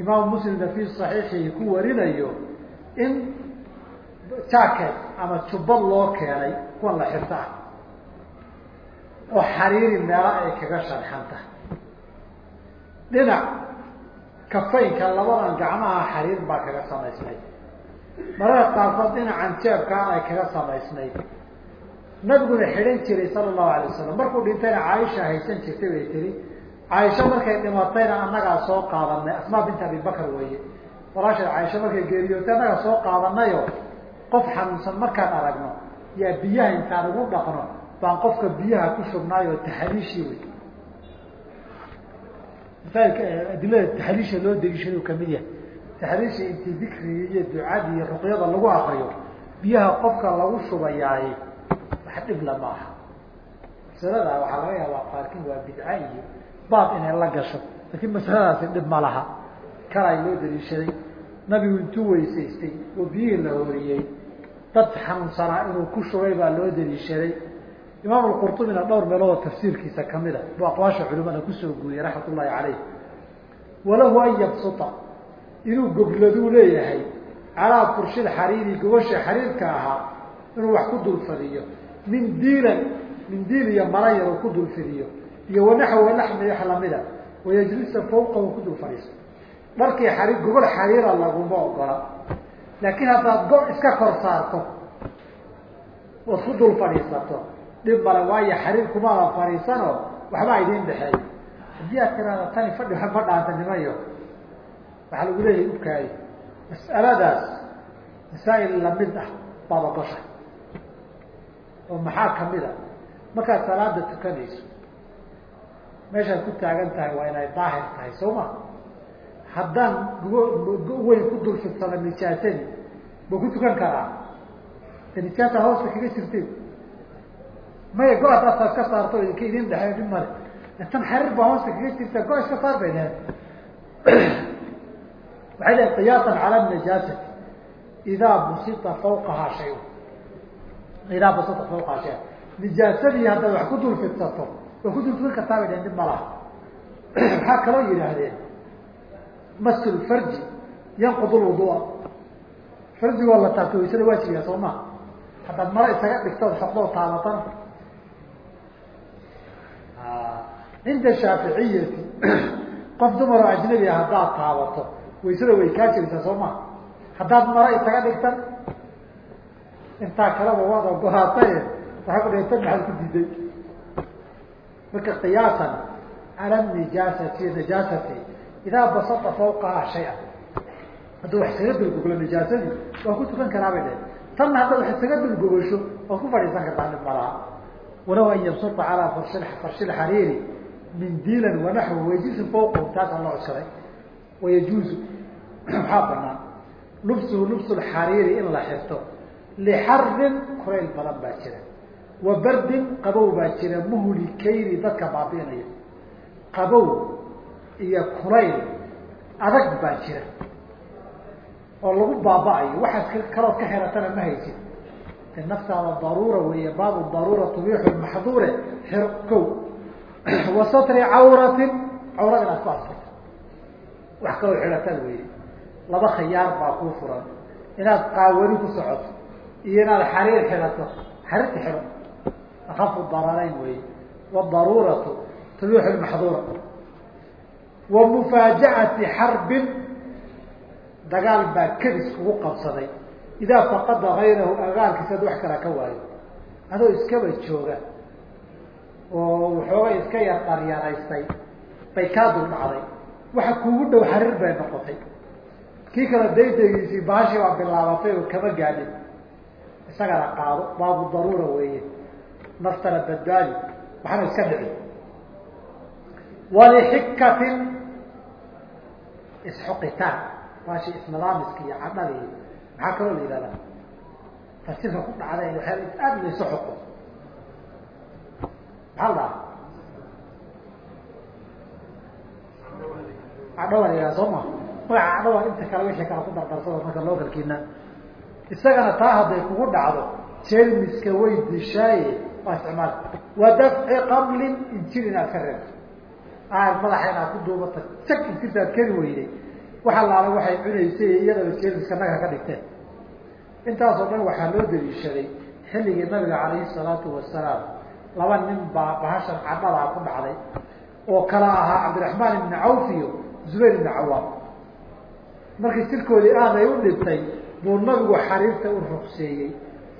imaamu muslimna fii saxiixihi ku warinayo in jacket ama jubbad loo keenay kuwan la xirto ah oo xariiri meela ay kaga sharxan tahay. Dhinac kafaynka labadan gacmaha xariir baa kaga samaysnayd mararka qaarkood dhinacan jeebkaa ay kaga samaysnayd nabiguna xidhan jiray sala allahu alay wasalam markuu dhintayna caaisha haysan jirtay bay tiri caaisha markay dhimatayna annagaa soo qaadanay asmaa binta abi bakr weeye. Walaasheed caaisha markay geeriyootay annagaa soo qaadanayo qof xanuunsan markaan aragno yaa biyaha intaan ugu dhaqno baan qofka biyaha ku shubnaayoo taxaliishii wey masaailka adilada taxliisha loo degishadu ka mid yahay. Taxliisha intii dikrigi iyo ducadii iyo ruqyada lagu akriyo biyaha qofka lagu shubayaaye wax dhibla maaha masalada waxaa laga yaabaa qaarkiin waa bidca iyo baab inay la gasho laakiin masaladaasi dhib ma laha. Kalay loo daliishaday nabigu intuu weysaystay oo biyihii la horiyey dad xanuunsanaa inuu ku shubay baa loo daliishaday imaam alqurطubina dhowr meeloodoo tafsiirkiisa ka mid a buu aqwaasha culimada ku soo guuriyey raxmat ullahi caleyh walahu an yabsuta inuu gogladuu leeyahay calaa furshil xariiri gobasha xariirka ahaa inuu wax ku dulfadiyo min diilan min diil iyo mara yar uu ku dulfidiyo iyo wanaxwa laxmi wax lamida wayajlisa fawqahu ku dul fadhiisto dharkii xariir gogol xariira laguma ogola laakiin haddaad go iska kor saarto ood ku dul fadhiisato dhib male waayo xariir kumaada fadhiisanoo waxbaa idiin dhexeey. Haddii aad tiraada tani fadhi ma dhaantanimayo waxaa lagu leeyahay ukaayo mas'aladaas masaa'il la mid ah baad ogosha oo maxaa ka mid a markaad salaada tukanayso meeshaad ku taagan tahay waa inay daahir tahay soo ma? Haddaan go weyn ku dul fidsana nijaasadii ma ku tukan karaa? De hoosta kaga jirteen maya go'aad asaad ka saarto idinka idin dhexeey dhib male tan xariir baa hoosta kaga jirta go iska saar bay dheheen waxay lehen qiyaasan cala najaasati idaa busita fawqahaa shay. Idaa busita fawqahaa shay. Nijaasadii haddaad wax ku dul fidsato waa ku dul kartaa bay dheheen dhib malaha waxaa kaloo yidhaahdeen? Masul farji yanqud lwudua farjigoo la taabto waysada waajibiya soo ma haddaad maro isaga dhigtood xoqdoo taabatana cinda shaaficiyati qof dumaroo ajnabiga haddaad taabato waysada way kaa jirisaa soo ma? Haddaad maro isaga dhigtan? Intaa kaleba waad ogolaataye waxaa ku dhigta maxaad ku diiday? Marka qiyaasan cala nijaasati najaasati idaa basata fawqahaa shay-a hadduu wax isaga dulgoglo najaasadii waa ku tukan karaa bay dhehen tanna haddaad wax isaga dulgogosho waad ku fadhiisan kartaa dhib malaha walaw an yabsuta calaa farshi farshi lxariiri min diilan wanaxwi wayajuuzu fawqahu taasaan loo codsaday. Wayajuuzu maxaa banaan lubsuhu lubsu lxariiri in la xirto lixarin kurayl badan baa jira wa bardin qabow baa jira muhlikayni dadka baabi'inaya qabow iyo kulayl adag baa jira oo lagu baaba'ayo waxaad kalood ka xiratana ma haysid. de naftaada daruura weeye baabu daruura tubiixu maxduure xir kow. Wa cawratin cawrad inaad ku asturto wax kaloo xirataan weye laba khiyaar baa kuu furan. Inaad qaawani ku socoto iyo inaad xariir xirato xariirta xiro. Akafu dararayn weye wadaruuratu tubiixu maxduura wa mufaajacati xarbin dagaal baa kadis kugu qabsaday idaa faqada gayrahu agaalkiisa ad wax kala ka waayo adoo iskaba jooga oo waxooga iska yar dharyaraystay bay kaa dul dhacday waxa kuugu dhow xariir bay noqotay kii kale daydagiisii baashi baa bilaabatay oo kama gaadhin isagana qaado baabu daruura weeye naftana badbaadi waxaana iska dhici walixikatin isxuqitaan baashi isnidaamiski iyo cadhadii maxaa kaloo la yihahdaa tafsiirka ku dhacday waa aada laysu xuqo maxaa la dhaha cadhawa soo ma? Magaca cadhawa inta kale wixii kala ku dardarsado marka loo kalkiina isagana taa hadday kugu dhacdo jermiska way dishaaye waa isticmaal. Wa dafci qablin injir inaad ka reebto. Aar madaxa inaad ku duubata jag injirtaad keri weyday. Waxa laala waxay cunaysay iyadaba jermiska naga ka dhigteen intaasoo dhan waxaa loo daliishaday xilligii nabiga calayhi salaatu wasalaam laba nin baa bahashan cadhadaa ku dhacday oo kala ahaa cabdiraxmaan ibni cawf iyo zubayr ibni cawaam markii sirkoodii aaday u dhibtay buu nabigu xariirta u rugseeyey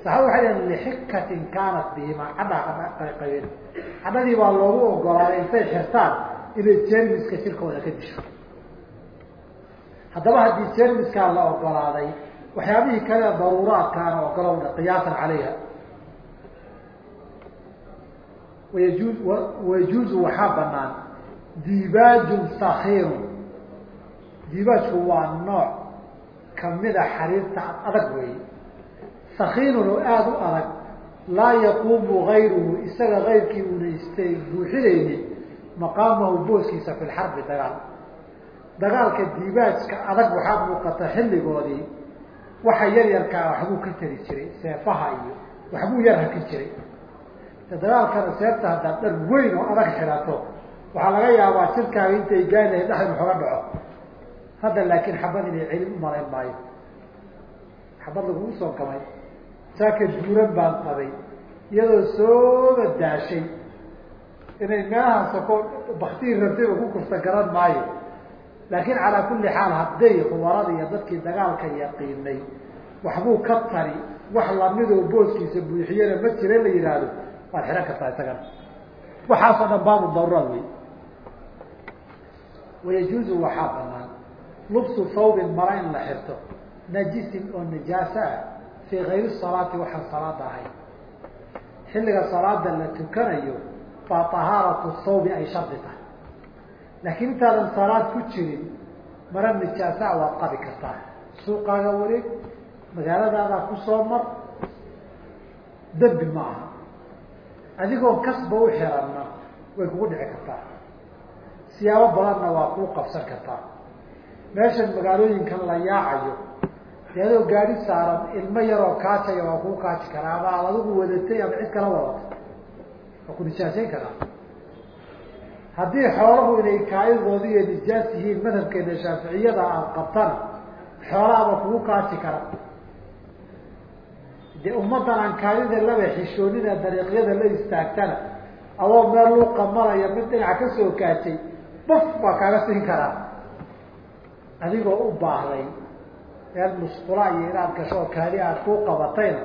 saxaaba waxay dhaheen lixikatin kaanat bihima cadhaa qabeen cadhadii baa loogu ogolaaday intay xirtaan inay jermiska jirkooda ka disho. Haddaba haddii jermiskaa la ogolaaday waxyaabihii kale daruuraadkaana ogolowna qiyaasan calayha wayajuu wayajuuzu waxaa banaan dibaajun sakiirun dibaajku waa nooc kamida xariirta adag weeye. Sakiinun oo aada u adag laa yaquumu gayruhu isaga kayrkii una ista buuxinaynin maqaamahu booskiisa fi lxarbi dagaal. Dagaalka diibaajka adag waxaa muuqata xilligoodii waxa yar yarkaa waxbuu ka tari jiray seefaha iyo waxbuu yar hakin jiray. Dagaalkana seefta haddaad dhar weyn oo adag xidhato waxaa laga yaabaa jirkaaga intay gaari lahayd dhexda waxooga dhaco. Hadda laakiin xabad inay celin umalayn maayo. Xabad lagugu soo gamay saaka buuran baan qabay iyadoo sooba daashay inay meelaha soko baktii rabtayba ku kufta garan maayo laakiin calaa kulli xaal hadday khubarada iyo dadkii dagaalka yaqiinay waxbuu ka tari wax lamidoo booskiisa buuxiyana ma jira la yidhaahdo waad xihan kartaa isagana. Waxaasoo dhan baabu daruuraad wey wayajuuzu waxaa banaan. Lubsu thawbin mara in la xirto najisin oo najaasa ah fii kayri salaati waxaan salaada ahayn xilliga salaada la tukanayo baa tahaaratu thawbi ay shardi tahay laakiin intaadan salaad ku jirin mara najaasaa waad qabi kartaa. Suuqaaga wareeg magaaladaadaa ku soo mar dembi ma aha. Adigoo kasba u xiranna way kugu dhici kartaa. Siyaabo badanna waa kuu qabsan kartaa. Meeshan magaalooyinkan la yaacayo dee adoo gaadi saaran ilmo yaroo kaajaya waa kuu kaaji karaa ama aad adigu wadatay ama cid kala wadato waa ku nijaasayn karaa haddii xoolahu inay kaayadooda iyo nijaas yihiin madhabkeena shaaficiyada aad qabtana xoolaaba kugu kaaji kara dee ummaddan aan kaadida laba xishoonida dariiqyada la istaagtana adoo meel luuqa maraya mid dhinaca ka soo kaajay buf baa kaaga siin karaa. Adigoo u baahday meel musqula iyo inaad gasho oo kaadi aad kuu qabatayna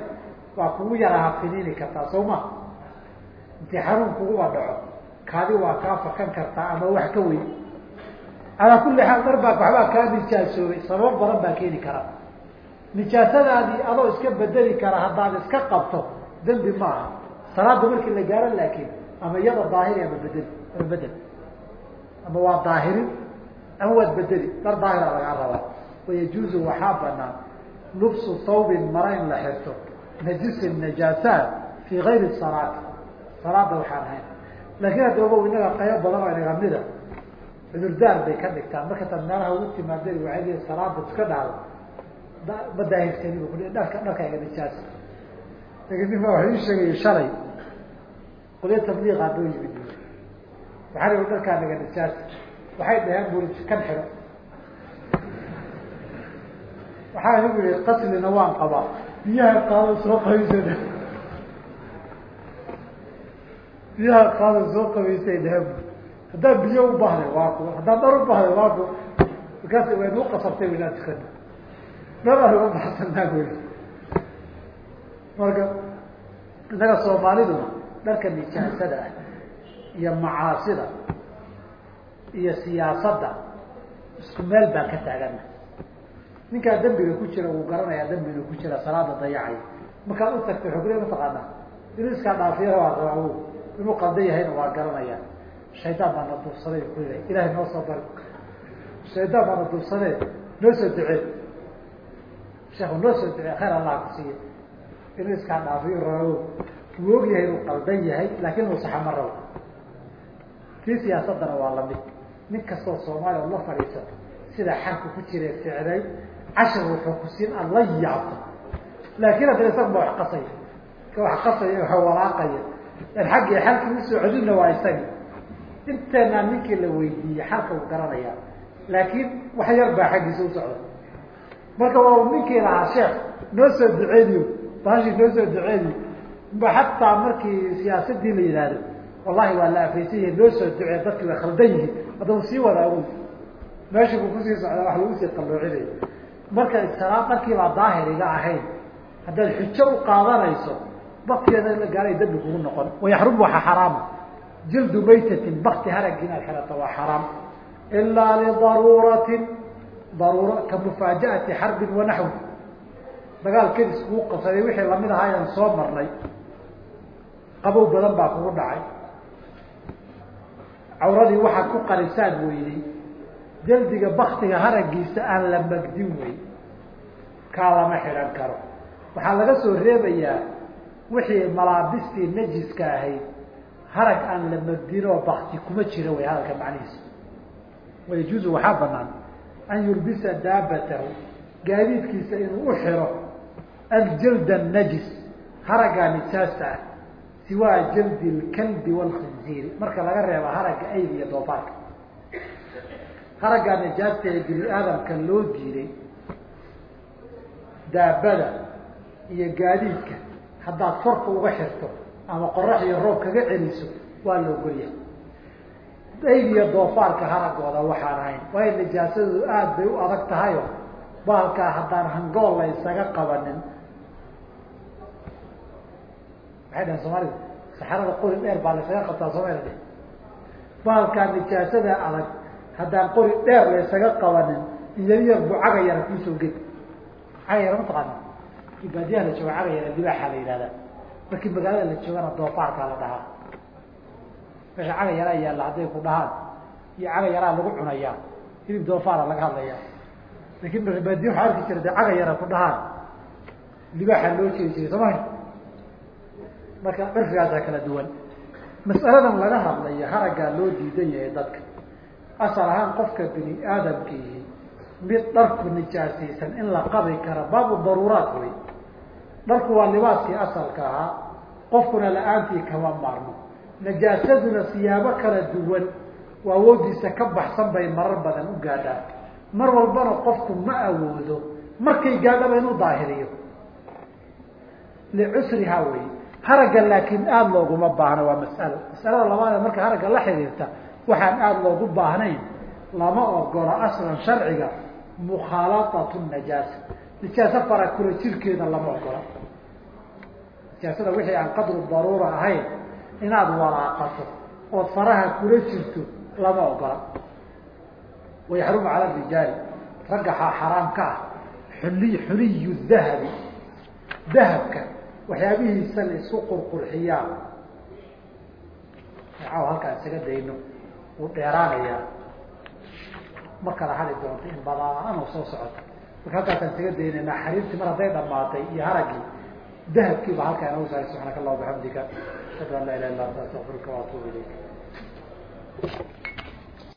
waa kugu yara hafiniini kartaa soo ma? Kuguba dhaco kaadi waa kaa fakan kartaa ama wax ka weyn. Calaa kulli xaal darbaa waxbaa kaa nijaasoobay sabab badan baa keeni kara. Nijaasadaadii adoo iska bedeli kara haddaad iska qabto dembi ma aha. Salaada markii la gaaro laakiin ama iyada daahiri ama bedeli ama bedel ama waa daahirin ama waad bedeli dar daahira lagaa rabaa. Wayajuuzu waxaa banaan lubsu thawbin mara in la xirto. Najisin najaasaat fii gayri salaati. Salaada waxaan ahayn laakiin hadda ogow inaga qaybo badan oo inaga mida cudurdaar bay ka dhigtaan marka taad meelaha ugu timaada waay salaada iska dhahdo ma daahirsanin bu ku dharka dharkayga nijaas laakiin nin baa waxa ii sheegaya shalay. Qolyo tabliiqaa noo yimid. Waxaa la dharkaa naga nijaas waxay dhaheen buri kan xidho. Waxaa igu yihi qaslina waan qabaa biyaha qaado soo qabaysay biyaha qaado soo qabaysay dhaheen haddaan biyo u baahday waa ku. Haddaan dhar u baahday waa ku. Markaas way nuu qasabtay inaan tukano dhabaan uga baxsanaa wey marka innaga soomaaliduna dharka nijaasada ah iyo macaasida iyo siyaasadda isku meel baan ka taagana ninkaa dembiga ku jira uu garanayaa dembiga ku jira salaada dayacay. Markaad u tagtay xogre mataqaanaa inuu iskaa dhaafiyana waa raawo inuu qaldan yahayna waa garanaya. Shaydaan baa na duufsaday ku yidha ilahay noo soo bari shaydaan baa na noo soo ducee sheekhu noo soo ducee khayr allah ku siiye inuu iskaa dhaafiyo raawo. Wuu og yahay inuu qaldan yahay laakiin uu saxa ma rabo. Kii siyaasadana waa la mid nin kastoo soomaaliya oo la fadhiisato sida xalka ku jira ficday cashar wuxuu ku siin aad la yaabto laakiin hadda isaga ba wax qasaya ka wax qasaya waxa walaaqaya. an xaggii xalkii u soo codinna waa isagi inteenaa ninkii la weydiiyey xalka uu garanaya laakiin wax yar baa xaggiisa u socda. Marka waa ninkii lahaa sheekh noo soo duceediyo baashii noo soo duceediyo ba xataa markii siyaasadii la yidhaahdo wallahi waa la afaysan yahay noo soo ducee dadkii way khaldan yihiin haddaba sii wada awoy meeshii buu ku sii socdaa wax lagu sii qalloocinayo. Marka salaad markiibaa daahir iga ahayn haddaad xujo u qaadanayso baktigeeda la gaaray dambi kugu noqon. Wayaxrum waxa xaraama jildu maytatin bakti harag inaad xirato waa xaraam. Ilaa lidaruuratin daruura ka mufaajaati xarbin wanaxwi dagaal kedis kugu qabsaday wixii la mid ahaa ayaan soo marnay. Qabow badan baa kugu dhacay. Cawradii waxaad ku qarisaad weyday jaldiga baktiga haragiisa aan la magdin wey kaa lama xidhan karo. Waxaa laga soo reebayaa wixii malaabistii najiska ahayd harag aan la magdin oo bakti kuma jiro way hadalka macnihiisa wayajuuzu waxaa banaan an yulbisa daabatahu gaadiidkiisa inuu u xiro aljalda najis haraggaa nijaasta ah siwaa jaldi lkalbi waalkhinziiri marka laga reebo haragga ayga iyo doofaarka. Haraggaa nijaasta ee bini aadamka loo diiday daabada iyo gaadiidka haddaad korka uga xirto ama qorax iyo roob kaga celiso waa la ogolyahay ayg iyo doofaarka haragooda waxaan ahayn. Waayo nijaasadu aada bay u adag tahayo. Baalkaa haddaan hangool la ysaga qabanin. Maxay dhahen soomaalidu saxarada qori dheer baa la ysaga qabtaa soomali de baalkaa nijaasada adag haddaan qori dheer la ysaga qabanin iyaryar bu caga yara kuusoo ged caga yara mataqaana baadiyaha la jooga caga yara libaaxa la yihahdaa markii magaalada la joogana doofaarkaa la dhahaa. Meesha caga yaraa yaalla hadday ku dhahaan. Iyo caga yaraa lagu cunayaa hilib doofaara laga hadlayaa laakin baadiya waxaa arki jira de caga yara ku dhahaan. Libaaxa loo jeedi jiray soo maha marka cirfigaasaa kala duwan. Mas'aladan laga hadlayo haraggaa loo diidan yahay dadka. Asal ahaan qofka bini aadamkiihi mid dharku nijaasaysan in la qabi kara baabu daruuraat wey dharku waa libaaskii asalka ahaa qofkuna la'aantii kama maarmo najaasaduna siyaabo kala duwan oo awoodiisa ka baxsan bay marar badan u gaadhaan. Mar walbana qofku ma awoodo markay gaadhaba inuu daahiriyo. Licusrihaa wey haragga laakiin aada looguma baahno waa mas'alo masalada labaadee marka haragga la xiriirta waxaan aada loogu baahnayn lama ogola aslan sharciga mukhaalatatu najaasa nijaasa fara kula jirkeeda lama ogola. Nijaasada wixii aan qadru daruura ahayn inaad walaaqato ood faraha kula jirto lama ogola. Wayaxrumu cala rijaali ragga xaraam ka ah. Xuli xuliyu dahabi dahabka waxyaabihiisa la isku qurqurxiyaa caaw halkaan isaga dayno wuu dheeraanayaa. Ma kala hadi doonto in badaan oo soo socota marka halkaasaan isaga daynaynaa xariirtii mar hadday dhamaatay iyo haraggii dahabkiiba halkaa inoogu sahay subxaanaka allah bixamdika ashhadu an laa ilaha illa anta astaqfiruka waatuubu ilayk